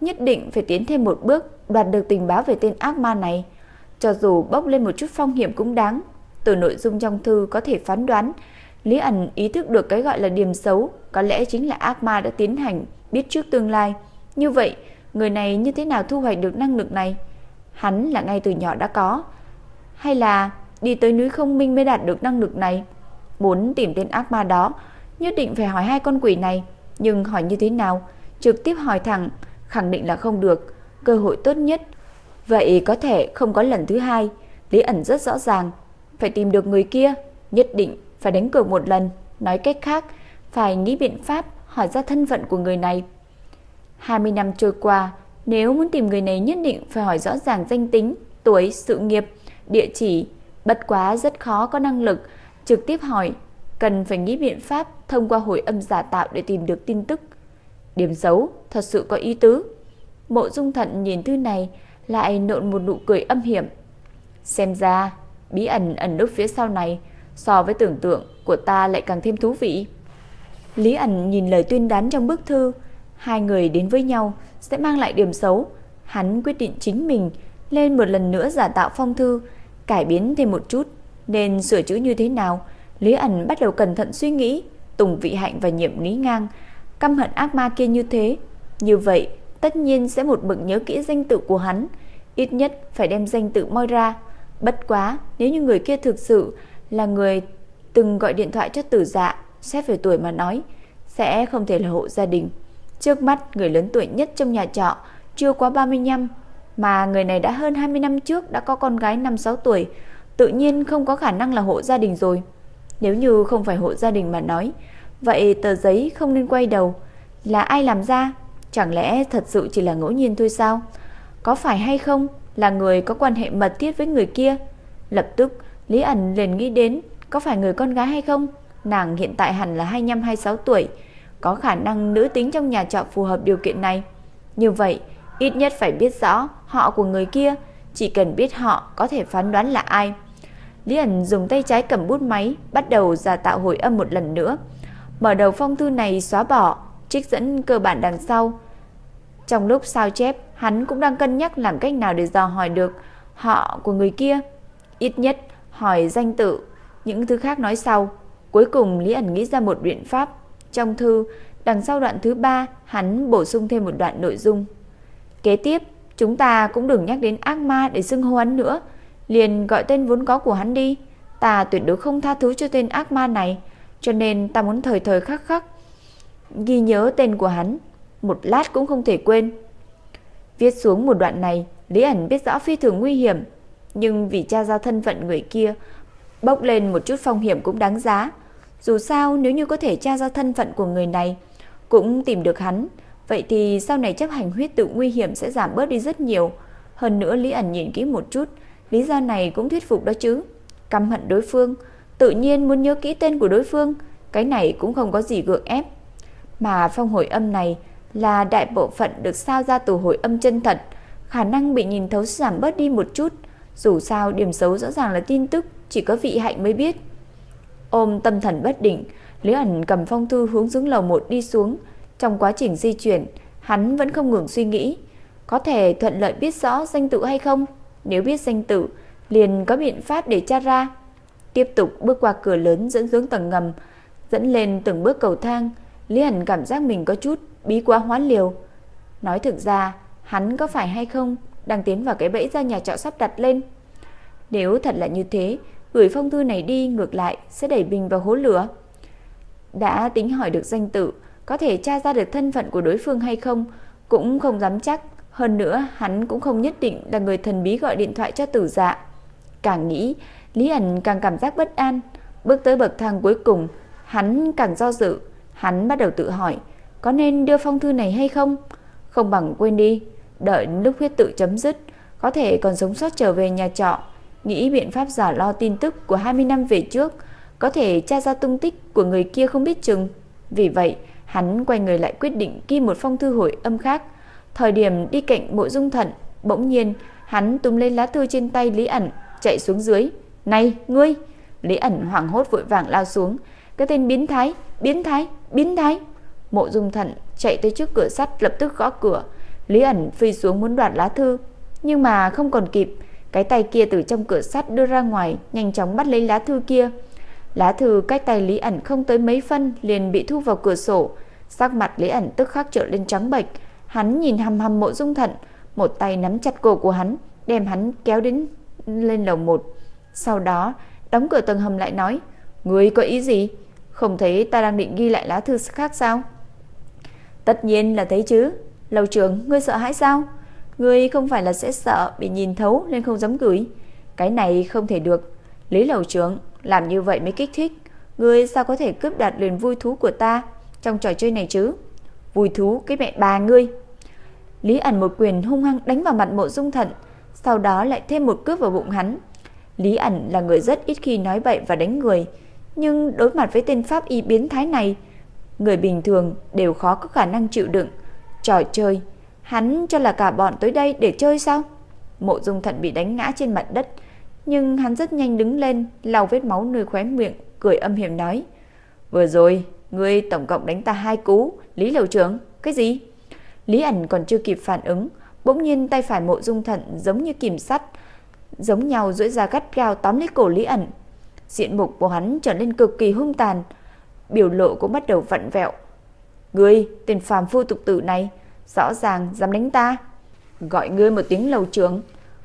Speaker 2: nhất định phải tiến thêm một bước đoạt được tình báo về tên ác ma này. Cho dù bốc lên một chút phong hiểm cũng đáng. Từ nội dung trong thư có thể phán đoán, Lý ẩn ý thức được cái gọi là điểm xấu, có lẽ chính là ác ma đã tiến hành biết trước tương lai. Như vậy, người này như thế nào thu hoạch được năng lực này? Hắn là ngay từ nhỏ đã có, hay là đi tới núi không minh mới đạt được năng lực này? Muốn tìm tên ác ma đó, nhất định phải hỏi hai con quỷ này nhưng hỏi như thế nào, trực tiếp hỏi thẳng, khẳng định là không được, cơ hội tốt nhất. Vậy có thể không có lần thứ hai, Lý ẩn rất rõ ràng, phải tìm được người kia, nhất định phải đánh cược một lần, nói cách khác, phải nghĩ biện pháp hỏi ra thân phận của người này. 20 năm trôi qua, nếu muốn tìm người này nhất định phải hỏi rõ ràng danh tính, tuổi, sự nghiệp, địa chỉ, bất quá rất khó có năng lực trực tiếp hỏi cần phải nghĩ biện pháp thông qua hồi âm giả tạo để tìm được tin tức. Điểm xấu thật sự có ý tứ. Mộ Dung Thận nhìn thư này lại nộn một nụ cười âm hiểm. Xem ra, bí ẩn ẩn núp phía sau này so với tưởng tượng của ta lại càng thêm thú vị. Lý ẩn nhìn lời tuyên đán trong bức thư, hai người đến với nhau sẽ mang lại điểm xấu. Hắn quyết định chính mình lên một lần nữa giả tạo phong thư, cải biến thêm một chút, nên sửa chữa như thế nào Lý ẩn bắt đầu cẩn thận suy nghĩ, Tùng Vị Hạnh và Nhiệm Lý Ngang căm hận ác ma kia như thế, như vậy tất nhiên sẽ một bực nhớ kỹ danh tự của hắn, ít nhất phải đem danh tự moi ra. Bất quá, nếu như người kia thực sự là người từng gọi điện thoại cho Tử Dạ, xét về tuổi mà nói, sẽ không thể là hộ gia đình. Trước mắt người lớn tuổi nhất trong nhà trọ chưa quá 35, Mà người này đã hơn 20 năm trước đã có con gái 5-6 tuổi, tự nhiên không có khả năng là hộ gia đình rồi. Nếu như không phải hộ gia đình mà nói, vậy tờ giấy không nên quay đầu. Là ai làm ra? Chẳng lẽ thật sự chỉ là ngẫu nhiên thôi sao? Có phải hay không là người có quan hệ mật thiết với người kia? Lập tức, Lý ẩn liền nghĩ đến có phải người con gái hay không? Nàng hiện tại hẳn là 25-26 tuổi, có khả năng nữ tính trong nhà trọ phù hợp điều kiện này. Như vậy, ít nhất phải biết rõ họ của người kia, chỉ cần biết họ có thể phán đoán là ai. Lý ẩn dùng tay trái cầm bút máy, bắt đầu giả tạo hồi âm một lần nữa. Mở đầu phong thư này xóa bỏ, trích dẫn cơ bản đằng sau. Trong lúc sao chép, hắn cũng đang cân nhắc làm cách nào để dò hỏi được họ của người kia. Ít nhất hỏi danh tự, những thứ khác nói sau. Cuối cùng Lý ẩn nghĩ ra một biện pháp. Trong thư, đằng sau đoạn thứ ba, hắn bổ sung thêm một đoạn nội dung. Kế tiếp, chúng ta cũng đừng nhắc đến ác ma để xưng hô hắn nữa, liền gọi tên vốn có của hắn đi. Ta tuyệt đối không tha thứ cho tên ác ma này, cho nên ta muốn thời thời khắc khắc ghi nhớ tên của hắn, một lát cũng không thể quên. Viết xuống một đoạn này, Lý ẩn biết rõ phi thường nguy hiểm, nhưng vì cha ra thân phận người kia, bốc lên một chút phong hiểm cũng đáng giá. Dù sao nếu như có thể tra ra thân phận của người này, cũng tìm được hắn, vậy thì sau này chấp hành huyết tự nguy hiểm sẽ giảm bớt đi rất nhiều. Hơn nữa Lý ẩn nhìn kỹ một chút, lý do này cũng thuyết phục đó chứ. Căm hận đối phương, tự nhiên muốn nhớ kỹ tên của đối phương, cái này cũng không có gì gượng ép. Mà phong hồi âm này là đại bộ phận được sao ra từ hồi âm chân thật, khả năng bị nhìn thấu giảm bớt đi một chút. Dù sao điểm xấu rõ ràng là tin tức chỉ có vị hạnh mới biết. Ôm tâm thần bất định, Lý ẩn cầm phong thư hướng xuống lầu một đi xuống. Trong quá trình di chuyển, hắn vẫn không ngừng suy nghĩ. Có thể thuận lợi biết rõ danh tự hay không? Nếu biết danh tự, liền có biện pháp để tra ra. Tiếp tục bước qua cửa lớn dẫn xuống tầng ngầm, dẫn lên từng bước cầu thang. Lý ẩn cảm giác mình có chút bí quá hóa liều. Nói thực ra, hắn có phải hay không đang tiến vào cái bẫy ra nhà trọ sắp đặt lên. Nếu thật là như thế, gửi phong thư này đi ngược lại sẽ đẩy mình vào hố lửa. Đã tính hỏi được danh tự, có thể tra ra được thân phận của đối phương hay không, cũng không dám chắc. Hơn nữa, hắn cũng không nhất định là người thần bí gọi điện thoại cho tử dạ. Càng nghĩ, Lý ẩn càng cảm giác bất an. Bước tới bậc thang cuối cùng, hắn càng do dự. Hắn bắt đầu tự hỏi, có nên đưa phong thư này hay không? Không bằng quên đi, đợi lúc huyết tự chấm dứt, có thể còn sống sót trở về nhà trọ, nghĩ biện pháp giả lo tin tức của 20 năm về trước, có thể tra ra tung tích của người kia không biết chừng. Vì vậy, hắn quay người lại quyết định ghi một phong thư hồi âm khác. Thời điểm đi cạnh mộ dung thận, bỗng nhiên, hắn túm lên lá thư trên tay Lý ẩn, chạy xuống dưới. Này, ngươi! Lý ẩn hoảng hốt vội vàng lao xuống. Cái tên biến thái, biến thái, biến thái. Mộ dung thận chạy tới trước cửa sắt lập tức gõ cửa. Lý ẩn phi xuống muốn đoạt lá thư, nhưng mà không còn kịp. Cái tay kia từ trong cửa sắt đưa ra ngoài, nhanh chóng bắt lấy lá thư kia. Lá thư cách tay Lý ẩn không tới mấy phân liền bị thu vào cửa sổ. Sắc mặt Lý ẩn tức khắc trở lên trắng bệch. Hắn nhìn hăm hăm mộ dung thận, một tay nắm chặt cổ của hắn, đem hắn kéo đến lên lầu một. Sau đó, đóng cửa tầng hầm lại nói, Ngươi có ý gì? Không thấy ta đang định ghi lại lá thư khác sao? Tất nhiên là thấy chứ. Lầu trưởng, ngươi sợ hãi sao? Ngươi không phải là sẽ sợ bị nhìn thấu nên không dám gửi. Cái này không thể được. Lý lầu trưởng, làm như vậy mới kích thích. Ngươi sao có thể cướp đoạt liền vui thú của ta trong trò chơi này chứ? Vui thú cái mẹ bà ngươi. Lý ẩn một quyền hung hăng đánh vào mặt mộ dung thận, sau đó lại thêm một cướp vào bụng hắn. Lý ẩn là người rất ít khi nói bậy và đánh người, nhưng đối mặt với tên pháp y biến thái này, người bình thường đều khó có khả năng chịu đựng. Trò chơi, hắn cho là cả bọn tới đây để chơi sao? Mộ Dung Thận bị đánh ngã trên mặt đất, nhưng hắn rất nhanh đứng lên, lau vết máu nơi khóe miệng, cười âm hiểm nói: "Vừa rồi, ngươi tổng cộng đánh ta hai cú, Lý lầu trưởng, cái gì?" Lý ẩn còn chưa kịp phản ứng, bỗng nhiên tay phải Mộ Dung Thận giống như kìm sắt, giống nhau duỗi ra gắt gao tóm lấy cổ Lý ẩn. Diện mục của hắn trở nên cực kỳ hung tàn, biểu lộ cũng bắt đầu vặn vẹo. "Ngươi, tên phàm phu tục tử này, rõ ràng dám đánh ta. Gọi ngươi một tiếng lầu trưởng,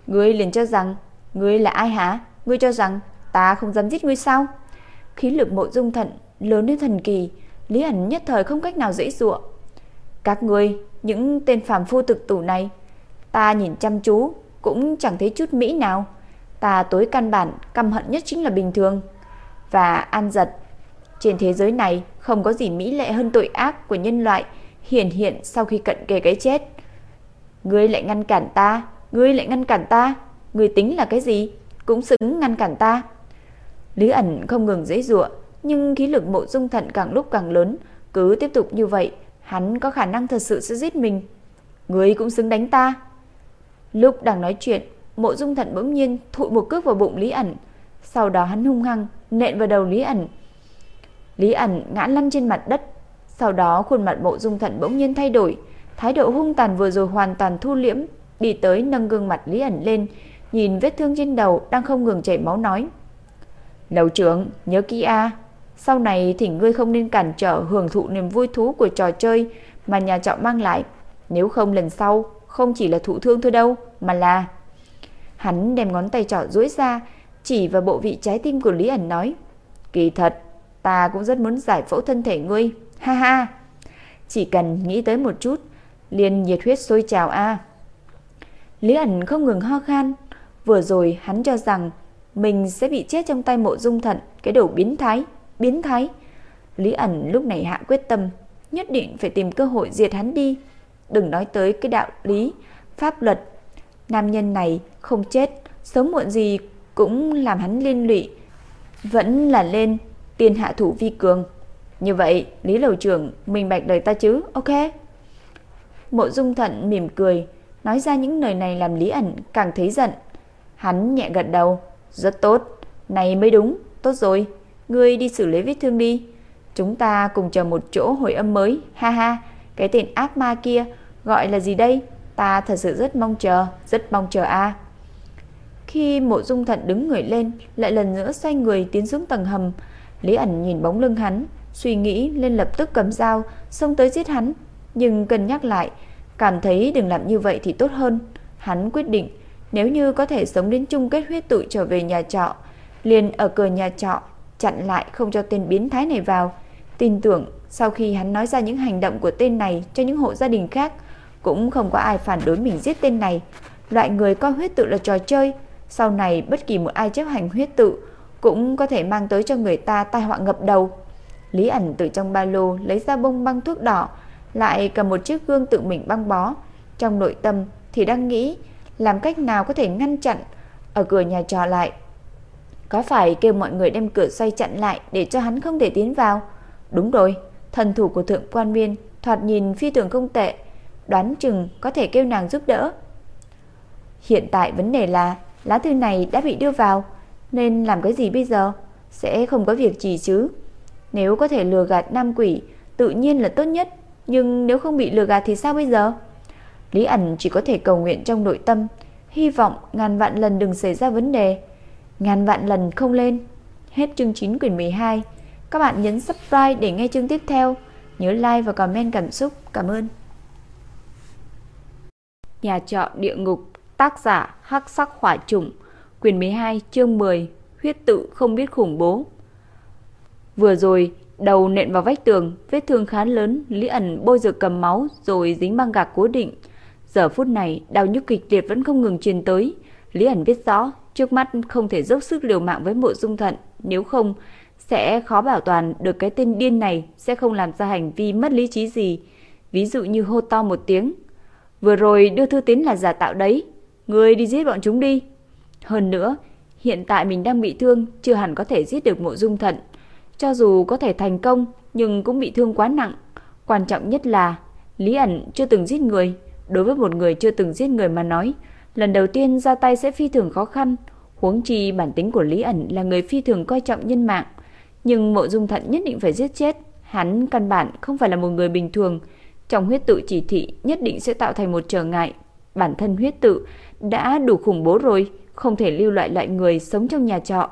Speaker 2: ngươi liền cho rằng ngươi là ai hả? Ngươi cho rằng ta không dám giết ngươi sao?" Khí lực Mộ Dung Thận lớn đến thần kỳ, Lý ẩn nhất thời không cách nào dễ dụa. "Các ngươi, những tên phàm phu thực tử này, Ta nhìn chăm chú cũng chẳng thấy chút mỹ nào. Ta tối căn bản căm hận nhất chính là bình thường. Và an giật. Trên thế giới này không có gì mỹ lệ hơn tội ác của nhân loại hiển hiện sau khi cận kề cái chết. Ngươi lại ngăn cản ta, ngươi lại ngăn cản ta, ngươi tính là cái gì? Cũng xứng ngăn cản ta. Lý ẩn không ngừng dễ dụa, nhưng khí lực mộ dung thận càng lúc càng lớn, cứ tiếp tục như vậy, hắn có khả năng thật sự sẽ giết mình. Ngươi cũng xứng đánh ta. Lúc đang nói chuyện, mộ dung thận bỗng nhiên thụi một cước vào bụng Lý ẩn, sau đó hắn hung hăng nện vào đầu Lý ẩn. Lý ẩn ngã lăn trên mặt đất, sau đó khuôn mặt mộ dung thận bỗng nhiên thay đổi, thái độ hung tàn vừa rồi hoàn toàn thu liễm, đi tới nâng gương mặt Lý ẩn lên, nhìn vết thương trên đầu đang không ngừng chảy máu nói. Lầu trưởng, nhớ kỹ a sau này thì ngươi không nên cản trở hưởng thụ niềm vui thú của trò chơi mà nhà trọ mang lại. Nếu không lần sau, không chỉ là thụ thương thôi đâu, mà là... Hắn đem ngón tay trỏ duỗi ra, chỉ vào bộ vị trái tim của Lý ẩn nói. Kỳ thật, ta cũng rất muốn giải phẫu thân thể ngươi. Ha ha, chỉ cần nghĩ tới một chút, liền nhiệt huyết sôi trào a. Lý ẩn không ngừng ho khan, vừa rồi hắn cho rằng mình sẽ bị chết trong tay mộ dung thận, cái đầu biến thái, biến thái. Lý ẩn lúc này hạ quyết tâm, nhất định phải tìm cơ hội diệt hắn đi. Đừng nói tới cái đạo lý, pháp luật. Nam nhân này không chết, sớm muộn gì cũng làm hắn liên lụy. Vẫn là lên tiền hạ thủ vi cường. Như vậy, Lý Lầu trưởng minh bạch đời ta chứ, ok? Mộ dung thận mỉm cười, nói ra những lời này làm Lý ẩn càng thấy giận. Hắn nhẹ gật đầu, rất tốt, này mới đúng, tốt rồi, ngươi đi xử lý vết thương đi. Chúng ta cùng chờ một chỗ hồi âm mới, ha ha, cái tên ác ma kia gọi là gì đây? Ta thật sự rất mong chờ, rất mong chờ a. Khi mộ dung thận đứng người lên, lại lần nữa xoay người tiến xuống tầng hầm, Lý ẩn nhìn bóng lưng hắn, suy nghĩ lên lập tức cầm dao, xông tới giết hắn. Nhưng cân nhắc lại, cảm thấy đừng làm như vậy thì tốt hơn. Hắn quyết định, nếu như có thể sống đến chung kết huyết tụ trở về nhà trọ, liền ở cửa nhà trọ, chặn lại không cho tên biến thái này vào. Tin tưởng, sau khi hắn nói ra những hành động của tên này cho những hộ gia đình khác, cũng không có ai phản đối mình giết tên này. Loại người coi huyết tự là trò chơi, sau này bất kỳ một ai chấp hành huyết tự cũng có thể mang tới cho người ta tai họa ngập đầu. Lý ẩn từ trong ba lô lấy ra bông băng thuốc đỏ, lại cầm một chiếc gương tự mình băng bó. Trong nội tâm thì đang nghĩ làm cách nào có thể ngăn chặn ở cửa nhà trò lại. Có phải kêu mọi người đem cửa xoay chặn lại để cho hắn không thể tiến vào? Đúng rồi, thần thủ của thượng quan miên thoạt nhìn phi thường không tệ, đoán chừng có thể kêu nàng giúp đỡ. Hiện tại vấn đề là lá thư này đã bị đưa vào, nên làm cái gì bây giờ? Sẽ không có việc gì chứ. Nếu có thể lừa gạt nam quỷ, tự nhiên là tốt nhất, nhưng nếu không bị lừa gạt thì sao bây giờ? Lý ẩn chỉ có thể cầu nguyện trong nội tâm, hy vọng ngàn vạn lần đừng xảy ra vấn đề, ngàn vạn lần không lên. Hết chương 9 quyển 12. Các bạn nhấn subscribe để nghe chương tiếp theo. Nhớ like và comment cảm xúc. Cảm ơn. Nhà trọ địa ngục, tác giả Hắc Sắc Hỏa Trùng, quyển 12, chương 10, huyết tự không biết khủng bố. Vừa rồi, đầu nện vào vách tường, vết thương khá lớn, Lý ẩn bôi dược cầm máu rồi dính băng gạc cố định. Giờ phút này, đau nhức kịch liệt vẫn không ngừng truyền tới. Lý ẩn biết rõ, trước mắt không thể dốc sức liều mạng với mộ dung thận, nếu không sẽ khó bảo toàn được cái tên điên này sẽ không làm ra hành vi mất lý trí gì. Ví dụ như hô to một tiếng. Vừa rồi đưa thư tín là giả tạo đấy, người đi giết bọn chúng đi. Hơn nữa, hiện tại mình đang bị thương, chưa hẳn có thể giết được mộ dung thận. Cho dù có thể thành công, nhưng cũng bị thương quá nặng. Quan trọng nhất là, Lý ẩn chưa từng giết người. Đối với một người chưa từng giết người mà nói, lần đầu tiên ra tay sẽ phi thường khó khăn. Huống chi bản tính của Lý ẩn là người phi thường coi trọng nhân mạng. Nhưng mộ dung thận nhất định phải giết chết. Hắn căn bản không phải là một người bình thường. Trong huyết tự chỉ thị nhất định sẽ tạo thành một trở ngại. Bản thân huyết tự đã đủ khủng bố rồi, không thể lưu lại loại người sống trong nhà trọ.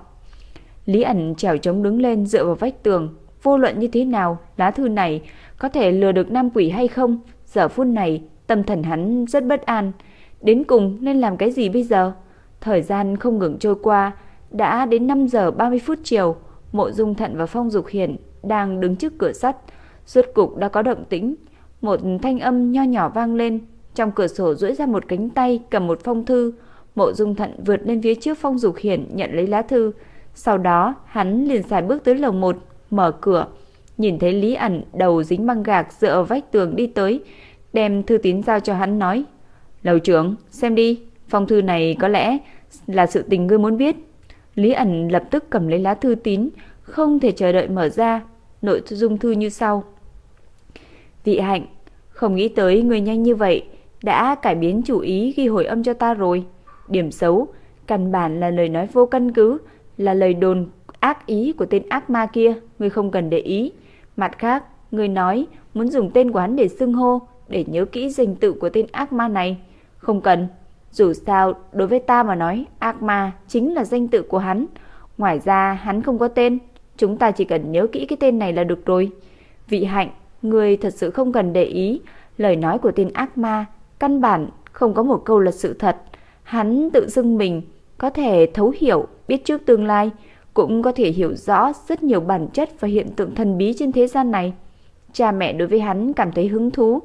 Speaker 2: Lý ẩn trèo chống đứng lên dựa vào vách tường. Vô luận như thế nào, lá thư này có thể lừa được nam quỷ hay không? Giờ phút này, tâm thần hắn rất bất an. Đến cùng nên làm cái gì bây giờ? Thời gian không ngừng trôi qua, đã đến 5 giờ 30 phút chiều. Mộ Dung Thận và Phong Dục Hiển đang đứng trước cửa sắt. Rốt cục đã có động tĩnh. Một thanh âm nho nhỏ vang lên. Trong cửa sổ duỗi ra một cánh tay cầm một phong thư, Mộ Dung Thận vượt lên phía trước Phong Dục Hiển nhận lấy lá thư. Sau đó, hắn liền xài bước tới lầu 1, mở cửa, nhìn thấy Lý ẩn đầu dính băng gạc dựa vách tường đi tới, đem thư tín giao cho hắn nói: "Lầu trưởng, xem đi, phong thư này có lẽ là sự tình ngươi muốn biết." Lý ẩn lập tức cầm lấy lá thư tín, không thể chờ đợi mở ra, nội dung thư như sau: Vị hạnh, không nghĩ tới người nhanh như vậy đã cải biến chủ ý ghi hồi âm cho ta rồi. Điểm xấu, căn bản là lời nói vô căn cứ, là lời đồn ác ý của tên ác ma kia, người không cần để ý. Mặt khác, người nói muốn dùng tên quán để xưng hô, để nhớ kỹ danh tự của tên ác ma này. Không cần, dù sao đối với ta mà nói, ác ma chính là danh tự của hắn. Ngoài ra hắn không có tên, chúng ta chỉ cần nhớ kỹ cái tên này là được rồi. Vị hạnh, người thật sự không cần để ý, lời nói của tên ác ma, căn bản không có một câu là sự thật. Hắn tự xưng mình có thể thấu hiểu, biết trước tương lai, cũng có thể hiểu rõ rất nhiều bản chất và hiện tượng thần bí trên thế gian này. Cha mẹ đối với hắn cảm thấy hứng thú,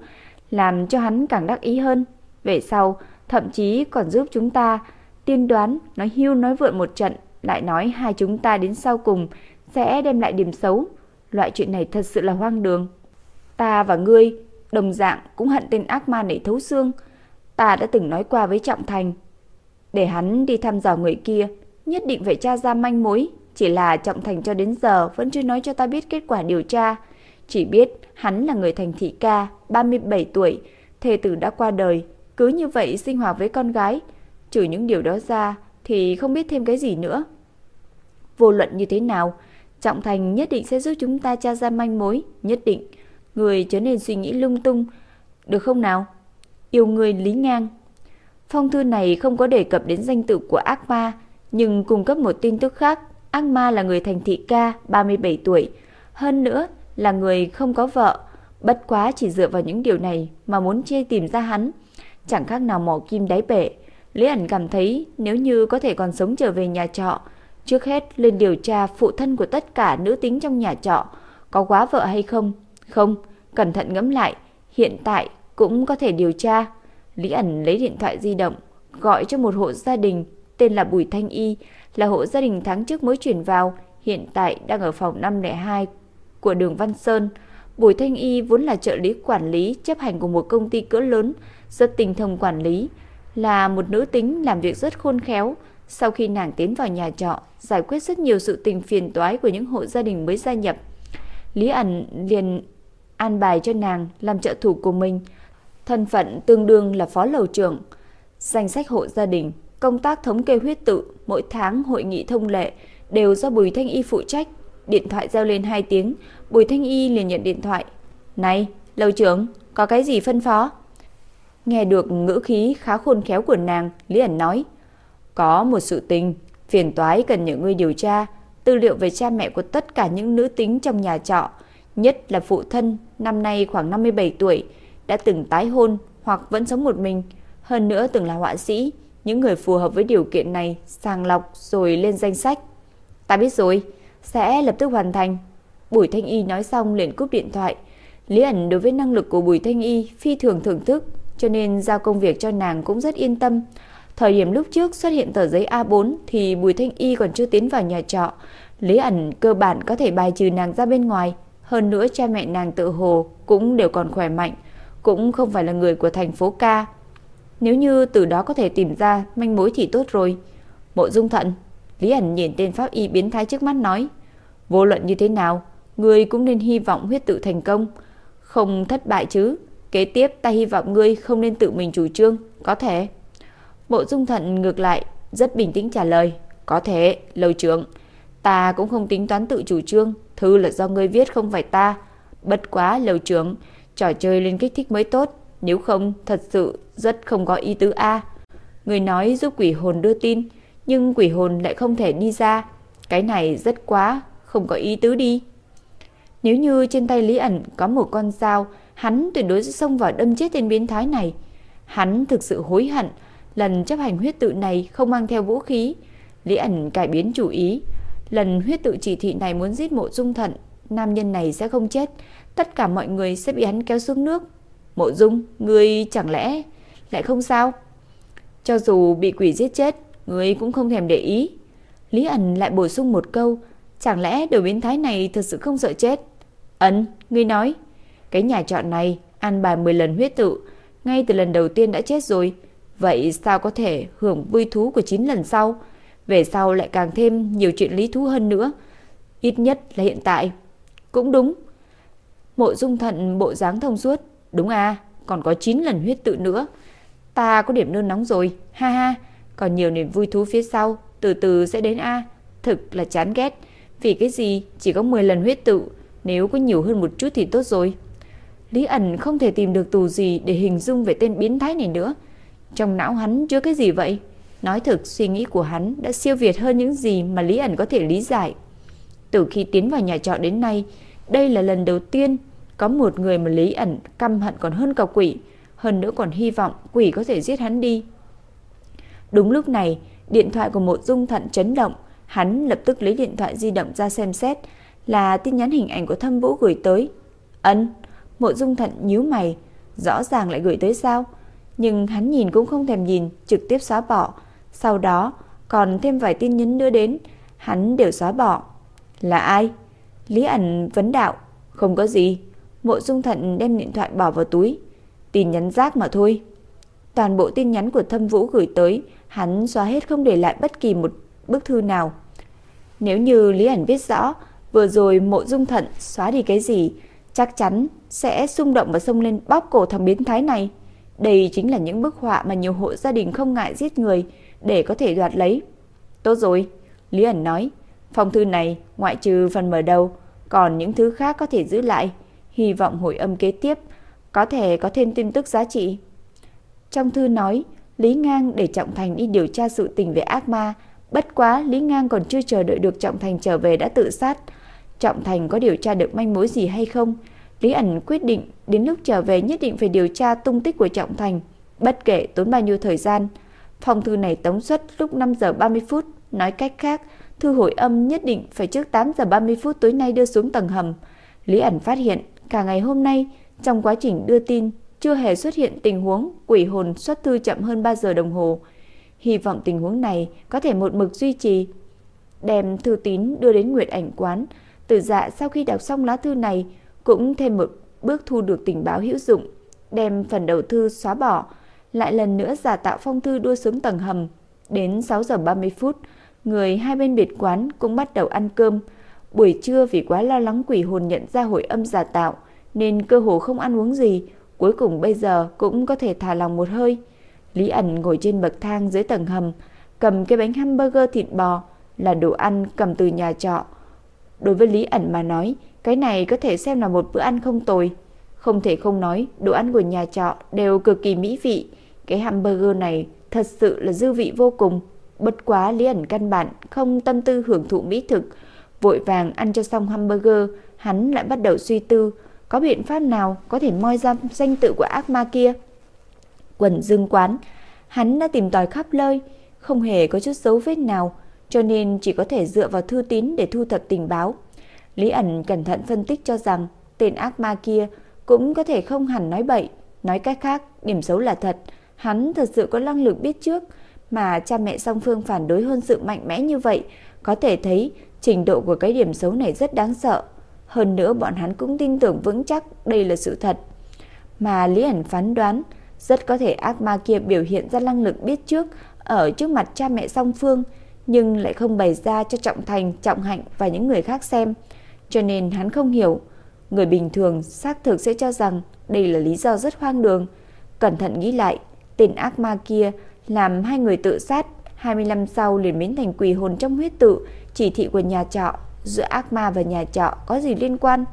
Speaker 2: làm cho hắn càng đắc ý hơn. Về sau, thậm chí còn giúp chúng ta tiên đoán, nói hưu nói vượn một trận, lại nói hai chúng ta đến sau cùng sẽ đem lại điểm xấu. Loại chuyện này thật sự là hoang đường. Ta và ngươi đồng dạng cũng hận tên ác ma này thấu xương. Ta đã từng nói qua với Trọng Thành, để hắn đi thăm dò người kia, nhất định phải tra ra manh mối. Chỉ là Trọng Thành cho đến giờ vẫn chưa nói cho ta biết kết quả điều tra. Chỉ biết hắn là người thành thị ca, 37 tuổi, thê tử đã qua đời, cứ như vậy sinh hoạt với con gái. Trừ những điều đó ra thì không biết thêm cái gì nữa. Vô luận như thế nào, Trọng Thành nhất định sẽ giúp chúng ta tra ra manh mối, nhất định. Người trở nên suy nghĩ lung tung, được không nào? Yêu người Lý Ngang. Phong thư này không có đề cập đến danh tự của ác ma, nhưng cung cấp một tin tức khác. Ác ma là người thành thị ca, 37 tuổi. Hơn nữa là người không có vợ. Bất quá chỉ dựa vào những điều này mà muốn chê tìm ra hắn. Chẳng khác nào mỏ kim đáy bể. Lý ẩn cảm thấy nếu như có thể còn sống trở về nhà trọ, trước hết lên điều tra phụ thân của tất cả nữ tính trong nhà trọ, có quá vợ hay không. Không, cẩn thận ngẫm lại, hiện tại cũng có thể điều tra. Lý ẩn lấy điện thoại di động, gọi cho một hộ gia đình tên là Bùi Thanh Y, là hộ gia đình tháng trước mới chuyển vào, hiện tại đang ở phòng 502 của đường Văn Sơn. Bùi Thanh Y vốn là trợ lý quản lý chấp hành của một công ty cỡ lớn, rất tinh thông quản lý, là một nữ tính làm việc rất khôn khéo. Sau khi nàng tiến vào nhà trọ, giải quyết rất nhiều sự tình phiền toái của những hộ gia đình mới gia nhập. Lý ẩn liền an bài cho nàng làm trợ thủ của mình, thân phận tương đương là phó lầu trưởng. Danh sách hộ gia đình, công tác thống kê huyết tự, mỗi tháng hội nghị thông lệ đều do Bùi Thanh Y phụ trách. Điện thoại reo lên 2 tiếng, Bùi Thanh Y liền nhận điện thoại. Này, lầu trưởng, có cái gì phân phó? Nghe được ngữ khí khá khôn khéo của nàng, Lý ẩn nói. Có một sự tình, phiền toái cần những người điều tra, tư liệu về cha mẹ của tất cả những nữ tính trong nhà trọ, nhất là phụ thân, năm nay khoảng 57 tuổi, đã từng tái hôn hoặc vẫn sống một mình, hơn nữa từng là họa sĩ, những người phù hợp với điều kiện này sàng lọc rồi lên danh sách. Ta biết rồi, sẽ lập tức hoàn thành. Bùi Thanh Y nói xong liền cúp điện thoại. Lý ẩn đối với năng lực của Bùi Thanh Y phi thường thưởng thức, cho nên giao công việc cho nàng cũng rất yên tâm. Thời điểm lúc trước xuất hiện tờ giấy A4 thì Bùi Thanh Y còn chưa tiến vào nhà trọ. Lý ẩn cơ bản có thể bài trừ nàng ra bên ngoài. Hơn nữa cha mẹ nàng tự hồ cũng đều còn khỏe mạnh, cũng không phải là người của thành phố ca. Nếu như từ đó có thể tìm ra manh mối thì tốt rồi. Mộ dung thận, Lý ẩn nhìn tên pháp y biến thái trước mắt nói. Vô luận như thế nào, người cũng nên hy vọng huyết tự thành công. Không thất bại chứ. Kế tiếp ta hy vọng ngươi không nên tự mình chủ trương. Có thể. Mộ dung thận ngược lại, rất bình tĩnh trả lời. Có thể, lầu trưởng. Ta cũng không tính toán tự chủ trương. Thư là do ngươi viết không phải ta. Bất quá lầu trưởng, trò chơi lên kích thích mới tốt. Nếu không, thật sự rất không có ý tứ A. Người nói giúp quỷ hồn đưa tin, nhưng quỷ hồn lại không thể đi ra. Cái này rất quá, không có ý tứ đi. Nếu như trên tay Lý ẩn có một con dao, hắn tuyệt đối sẽ xông vào đâm chết tên biến thái này. Hắn thực sự hối hận, lần chấp hành huyết tự này không mang theo vũ khí. Lý ẩn cải biến chủ ý, lần huyết tự chỉ thị này muốn giết mộ dung thận, nam nhân này sẽ không chết, tất cả mọi người sẽ bị hắn kéo xuống nước. Mộ dung, ngươi chẳng lẽ lại không sao. Cho dù bị quỷ giết chết, người cũng không thèm để ý. Lý ẩn lại bổ sung một câu, chẳng lẽ đồ biến thái này thật sự không sợ chết? Ấn, ngươi nói, cái nhà trọ này ăn bài 10 lần huyết tự, ngay từ lần đầu tiên đã chết rồi. Vậy sao có thể hưởng vui thú của 9 lần sau? Về sau lại càng thêm nhiều chuyện lý thú hơn nữa. Ít nhất là hiện tại. Cũng đúng. Mộ dung thận bộ dáng thông suốt. Đúng à, còn có 9 lần huyết tự nữa. Ta có điểm nôn nóng rồi. Ha ha, còn nhiều niềm vui thú phía sau. Từ từ sẽ đến A. Thực là chán ghét. Vì cái gì chỉ có 10 lần huyết tự. Nếu có nhiều hơn một chút thì tốt rồi. Lý ẩn không thể tìm được tù gì để hình dung về tên biến thái này nữa. Trong não hắn chứa cái gì vậy? Nói thực, suy nghĩ của hắn đã siêu việt hơn những gì mà Lý ẩn có thể lý giải. Từ khi tiến vào nhà trọ đến nay, đây là lần đầu tiên có một người mà Lý ẩn căm hận còn hơn cả quỷ, hơn nữa còn hy vọng quỷ có thể giết hắn đi. Đúng lúc này, điện thoại của một dung thận chấn động, hắn lập tức lấy điện thoại di động ra xem xét, là tin nhắn hình ảnh của Thâm Vũ gửi tới. Ấn, Mộ Dung Thận nhíu mày, rõ ràng lại gửi tới sao? Nhưng hắn nhìn cũng không thèm nhìn, trực tiếp xóa bỏ. Sau đó, còn thêm vài tin nhắn nữa đến, hắn đều xóa bỏ. Là ai? Lý ẩn vấn đạo, không có gì. Mộ Dung Thận đem điện thoại bỏ vào túi. Tin nhắn rác mà thôi. Toàn bộ tin nhắn của Thâm Vũ gửi tới, hắn xóa hết không để lại bất kỳ một bức thư nào. Nếu như Lý ẩn biết rõ, vừa rồi Mộ Dung Thận xóa đi cái gì, chắc chắn sẽ xung động và xông lên bóp cổ thằng biến thái này. Đây chính là những bức họa mà nhiều hộ gia đình không ngại giết người để có thể đoạt lấy. Tốt rồi, Lý ẩn nói, phong thư này ngoại trừ phần mở đầu, còn những thứ khác có thể giữ lại, hy vọng hồi âm kế tiếp có thể có thêm tin tức giá trị. Trong thư nói, Lý Ngang để Trọng Thành đi điều tra sự tình về ác ma, bất quá Lý Ngang còn chưa chờ đợi được Trọng Thành trở về đã tự sát. Trọng Thành có điều tra được manh mối gì hay không? Lý ẩn quyết định đến lúc trở về nhất định phải điều tra tung tích của Trọng Thành, bất kể tốn bao nhiêu thời gian. Phòng thư này tống xuất lúc 5 giờ 30 phút, nói cách khác, thư hồi âm nhất định phải trước 8 giờ 30 phút tối nay đưa xuống tầng hầm. Lý ẩn phát hiện cả ngày hôm nay trong quá trình đưa tin chưa hề xuất hiện tình huống quỷ hồn xuất thư chậm hơn 3 giờ đồng hồ. Hy vọng tình huống này có thể một mực duy trì. Đem thư tín đưa đến Nguyệt Ảnh quán, Tử Dạ sau khi đọc xong lá thư này cũng thêm một bước thu được tình báo hữu dụng, đem phần đầu thư xóa bỏ, lại lần nữa giả tạo phong thư đua xuống tầng hầm. Đến 6 giờ 30 phút, người hai bên biệt quán cũng bắt đầu ăn cơm. Buổi trưa vì quá lo lắng quỷ hồn nhận ra hội âm giả tạo, nên cơ hồ không ăn uống gì, cuối cùng bây giờ cũng có thể thả lòng một hơi. Lý ẩn ngồi trên bậc thang dưới tầng hầm, cầm cái bánh hamburger thịt bò là đồ ăn cầm từ nhà trọ. Đối với Lý ẩn mà nói, cái này có thể xem là một bữa ăn không tồi. Không thể không nói, đồ ăn của nhà trọ đều cực kỳ mỹ vị. Cái hamburger này thật sự là dư vị vô cùng. Bất quá Lý ẩn căn bản không tâm tư hưởng thụ mỹ thực. Vội vàng ăn cho xong hamburger, hắn lại bắt đầu suy tư. Có biện pháp nào có thể moi ra danh tự của ác ma kia? Quần dương quán, hắn đã tìm tòi khắp nơi, không hề có chút dấu vết nào, cho nên chỉ có thể dựa vào thư tín để thu thập tình báo. Lý ẩn cẩn thận phân tích cho rằng tên ác ma kia cũng có thể không hẳn nói bậy, nói cách khác, điểm xấu là thật, hắn thật sự có năng lực biết trước, mà cha mẹ song phương phản đối hơn sự mạnh mẽ như vậy, có thể thấy trình độ của cái điểm xấu này rất đáng sợ. Hơn nữa bọn hắn cũng tin tưởng vững chắc đây là sự thật. Mà Lý ẩn phán đoán, rất có thể ác ma kia biểu hiện ra năng lực biết trước ở trước mặt cha mẹ song phương, nhưng lại không bày ra cho Trọng Thành, Trọng Hạnh và những người khác xem cho nên hắn không hiểu. Người bình thường xác thực sẽ cho rằng đây là lý do rất hoang đường. Cẩn thận nghĩ lại, tên ác ma kia làm hai người tự sát, 20 năm sau liền biến thành quỷ hồn trong huyết tự, chỉ thị của nhà trọ, giữa ác ma và nhà trọ có gì liên quan?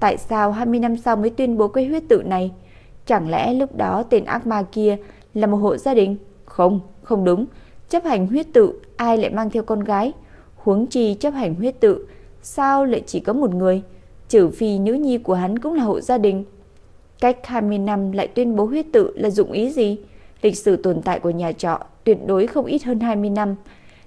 Speaker 2: Tại sao 20 năm sau mới tuyên bố cái huyết tự này? Chẳng lẽ lúc đó tên ác ma kia là một hộ gia đình? Không, không đúng. Chấp hành huyết tự, ai lại mang theo con gái? Huống chi chấp hành huyết tự, Sao lại chỉ có một người? Trừ phi nữ nhi của hắn cũng là hộ gia đình. Cách 20 năm lại tuyên bố huyết tự là dụng ý gì? Lịch sử tồn tại của nhà trọ tuyệt đối không ít hơn 20 năm.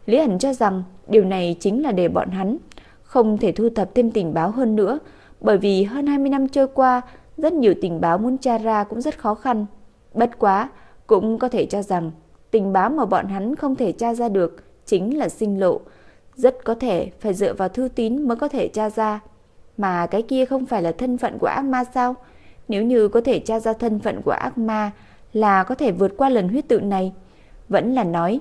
Speaker 2: Lý Hẳn cho rằng điều này chính là để bọn hắn không thể thu thập thêm tình báo hơn nữa, bởi vì hơn 20 năm trôi qua, rất nhiều tình báo muốn tra ra cũng rất khó khăn. Bất quá, cũng có thể cho rằng tình báo mà bọn hắn không thể tra ra được chính là sinh lộ, rất có thể phải dựa vào thư tín mới có thể tra ra. Mà cái kia không phải là thân phận của ác ma sao? Nếu như có thể tra ra thân phận của ác ma là có thể vượt qua lần huyết tự này. Vẫn là nói,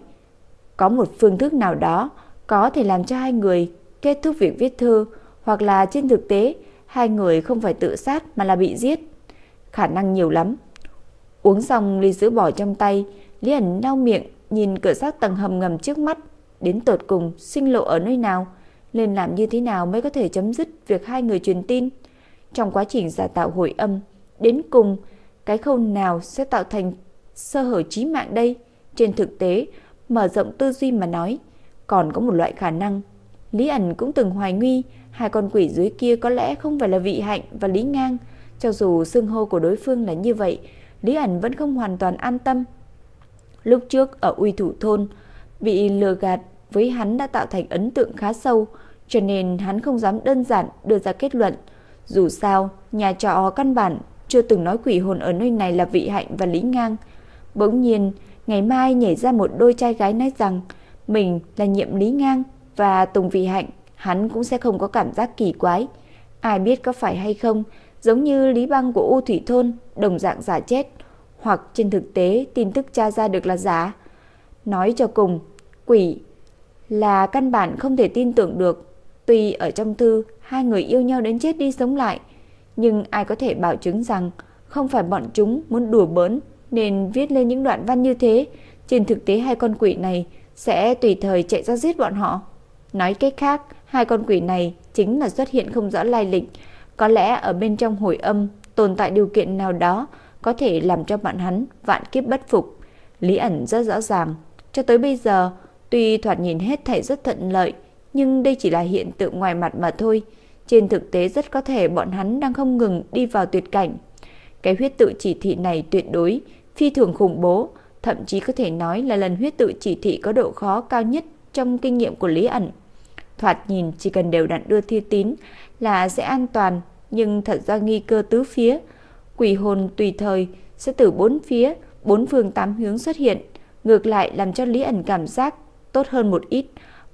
Speaker 2: có một phương thức nào đó có thể làm cho hai người kết thúc việc viết thư hoặc là trên thực tế hai người không phải tự sát mà là bị giết. Khả năng nhiều lắm. Uống xong ly sữa bỏ trong tay, Lý ẩn đau miệng nhìn cửa xác tầng hầm ngầm trước mắt. Đến tột cùng sinh lộ ở nơi nào? Nên làm như thế nào mới có thể chấm dứt việc hai người truyền tin? Trong quá trình giả tạo hồi âm, đến cùng cái khâu nào sẽ tạo thành sơ hở chí mạng đây? Trên thực tế, mở rộng tư duy mà nói, còn có một loại khả năng. Lý ẩn cũng từng hoài nghi hai con quỷ dưới kia có lẽ không phải là vị hạnh và lý ngang. Cho dù xưng hô của đối phương là như vậy, Lý ẩn vẫn không hoàn toàn an tâm. Lúc trước ở uy thủ thôn, bị lừa gạt với hắn đã tạo thành ấn tượng khá sâu, cho nên hắn không dám đơn giản đưa ra kết luận. Dù sao, nhà trọ căn bản chưa từng nói quỷ hồn ở nơi này là vị hạnh và lý ngang. Bỗng nhiên, ngày mai nhảy ra một đôi trai gái nói rằng mình là nhiệm lý ngang và Tùng vị hạnh, hắn cũng sẽ không có cảm giác kỳ quái. Ai biết có phải hay không, giống như Lý Băng của U Thủy Thôn, đồng dạng giả chết, hoặc trên thực tế tin tức tra ra được là giả. Nói cho cùng, quỷ là căn bản không thể tin tưởng được. Tuy ở trong thư hai người yêu nhau đến chết đi sống lại, nhưng ai có thể bảo chứng rằng không phải bọn chúng muốn đùa bỡn nên viết lên những đoạn văn như thế. Trên thực tế hai con quỷ này sẽ tùy thời chạy ra giết bọn họ. Nói cách khác, hai con quỷ này chính là xuất hiện không rõ lai lịch, có lẽ ở bên trong hồi âm tồn tại điều kiện nào đó có thể làm cho bạn hắn vạn kiếp bất phục. Lý ẩn rất rõ ràng, cho tới bây giờ, tuy thoạt nhìn hết thảy rất thuận lợi, nhưng đây chỉ là hiện tượng ngoài mặt mà thôi. Trên thực tế rất có thể bọn hắn đang không ngừng đi vào tuyệt cảnh. Cái huyết tự chỉ thị này tuyệt đối, phi thường khủng bố, thậm chí có thể nói là lần huyết tự chỉ thị có độ khó cao nhất trong kinh nghiệm của Lý ẩn. Thoạt nhìn chỉ cần đều đặn đưa thi tín là sẽ an toàn, nhưng thật ra nghi cơ tứ phía. Quỷ hồn tùy thời sẽ từ bốn phía, bốn phương tám hướng xuất hiện, ngược lại làm cho Lý ẩn cảm giác tốt hơn một ít,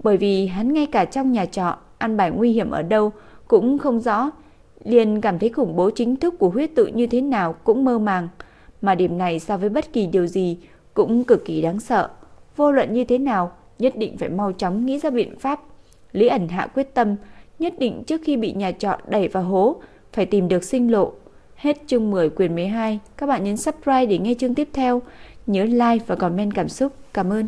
Speaker 2: bởi vì hắn ngay cả trong nhà trọ ăn bài nguy hiểm ở đâu cũng không rõ, liền cảm thấy khủng bố chính thức của huyết tự như thế nào cũng mơ màng, mà điểm này so với bất kỳ điều gì cũng cực kỳ đáng sợ. Vô luận như thế nào, nhất định phải mau chóng nghĩ ra biện pháp. Lý ẩn hạ quyết tâm, nhất định trước khi bị nhà trọ đẩy vào hố, phải tìm được sinh lộ. Hết chương 10 quyền 12, các bạn nhấn subscribe để nghe chương tiếp theo. Nhớ like và comment cảm xúc. Cảm ơn.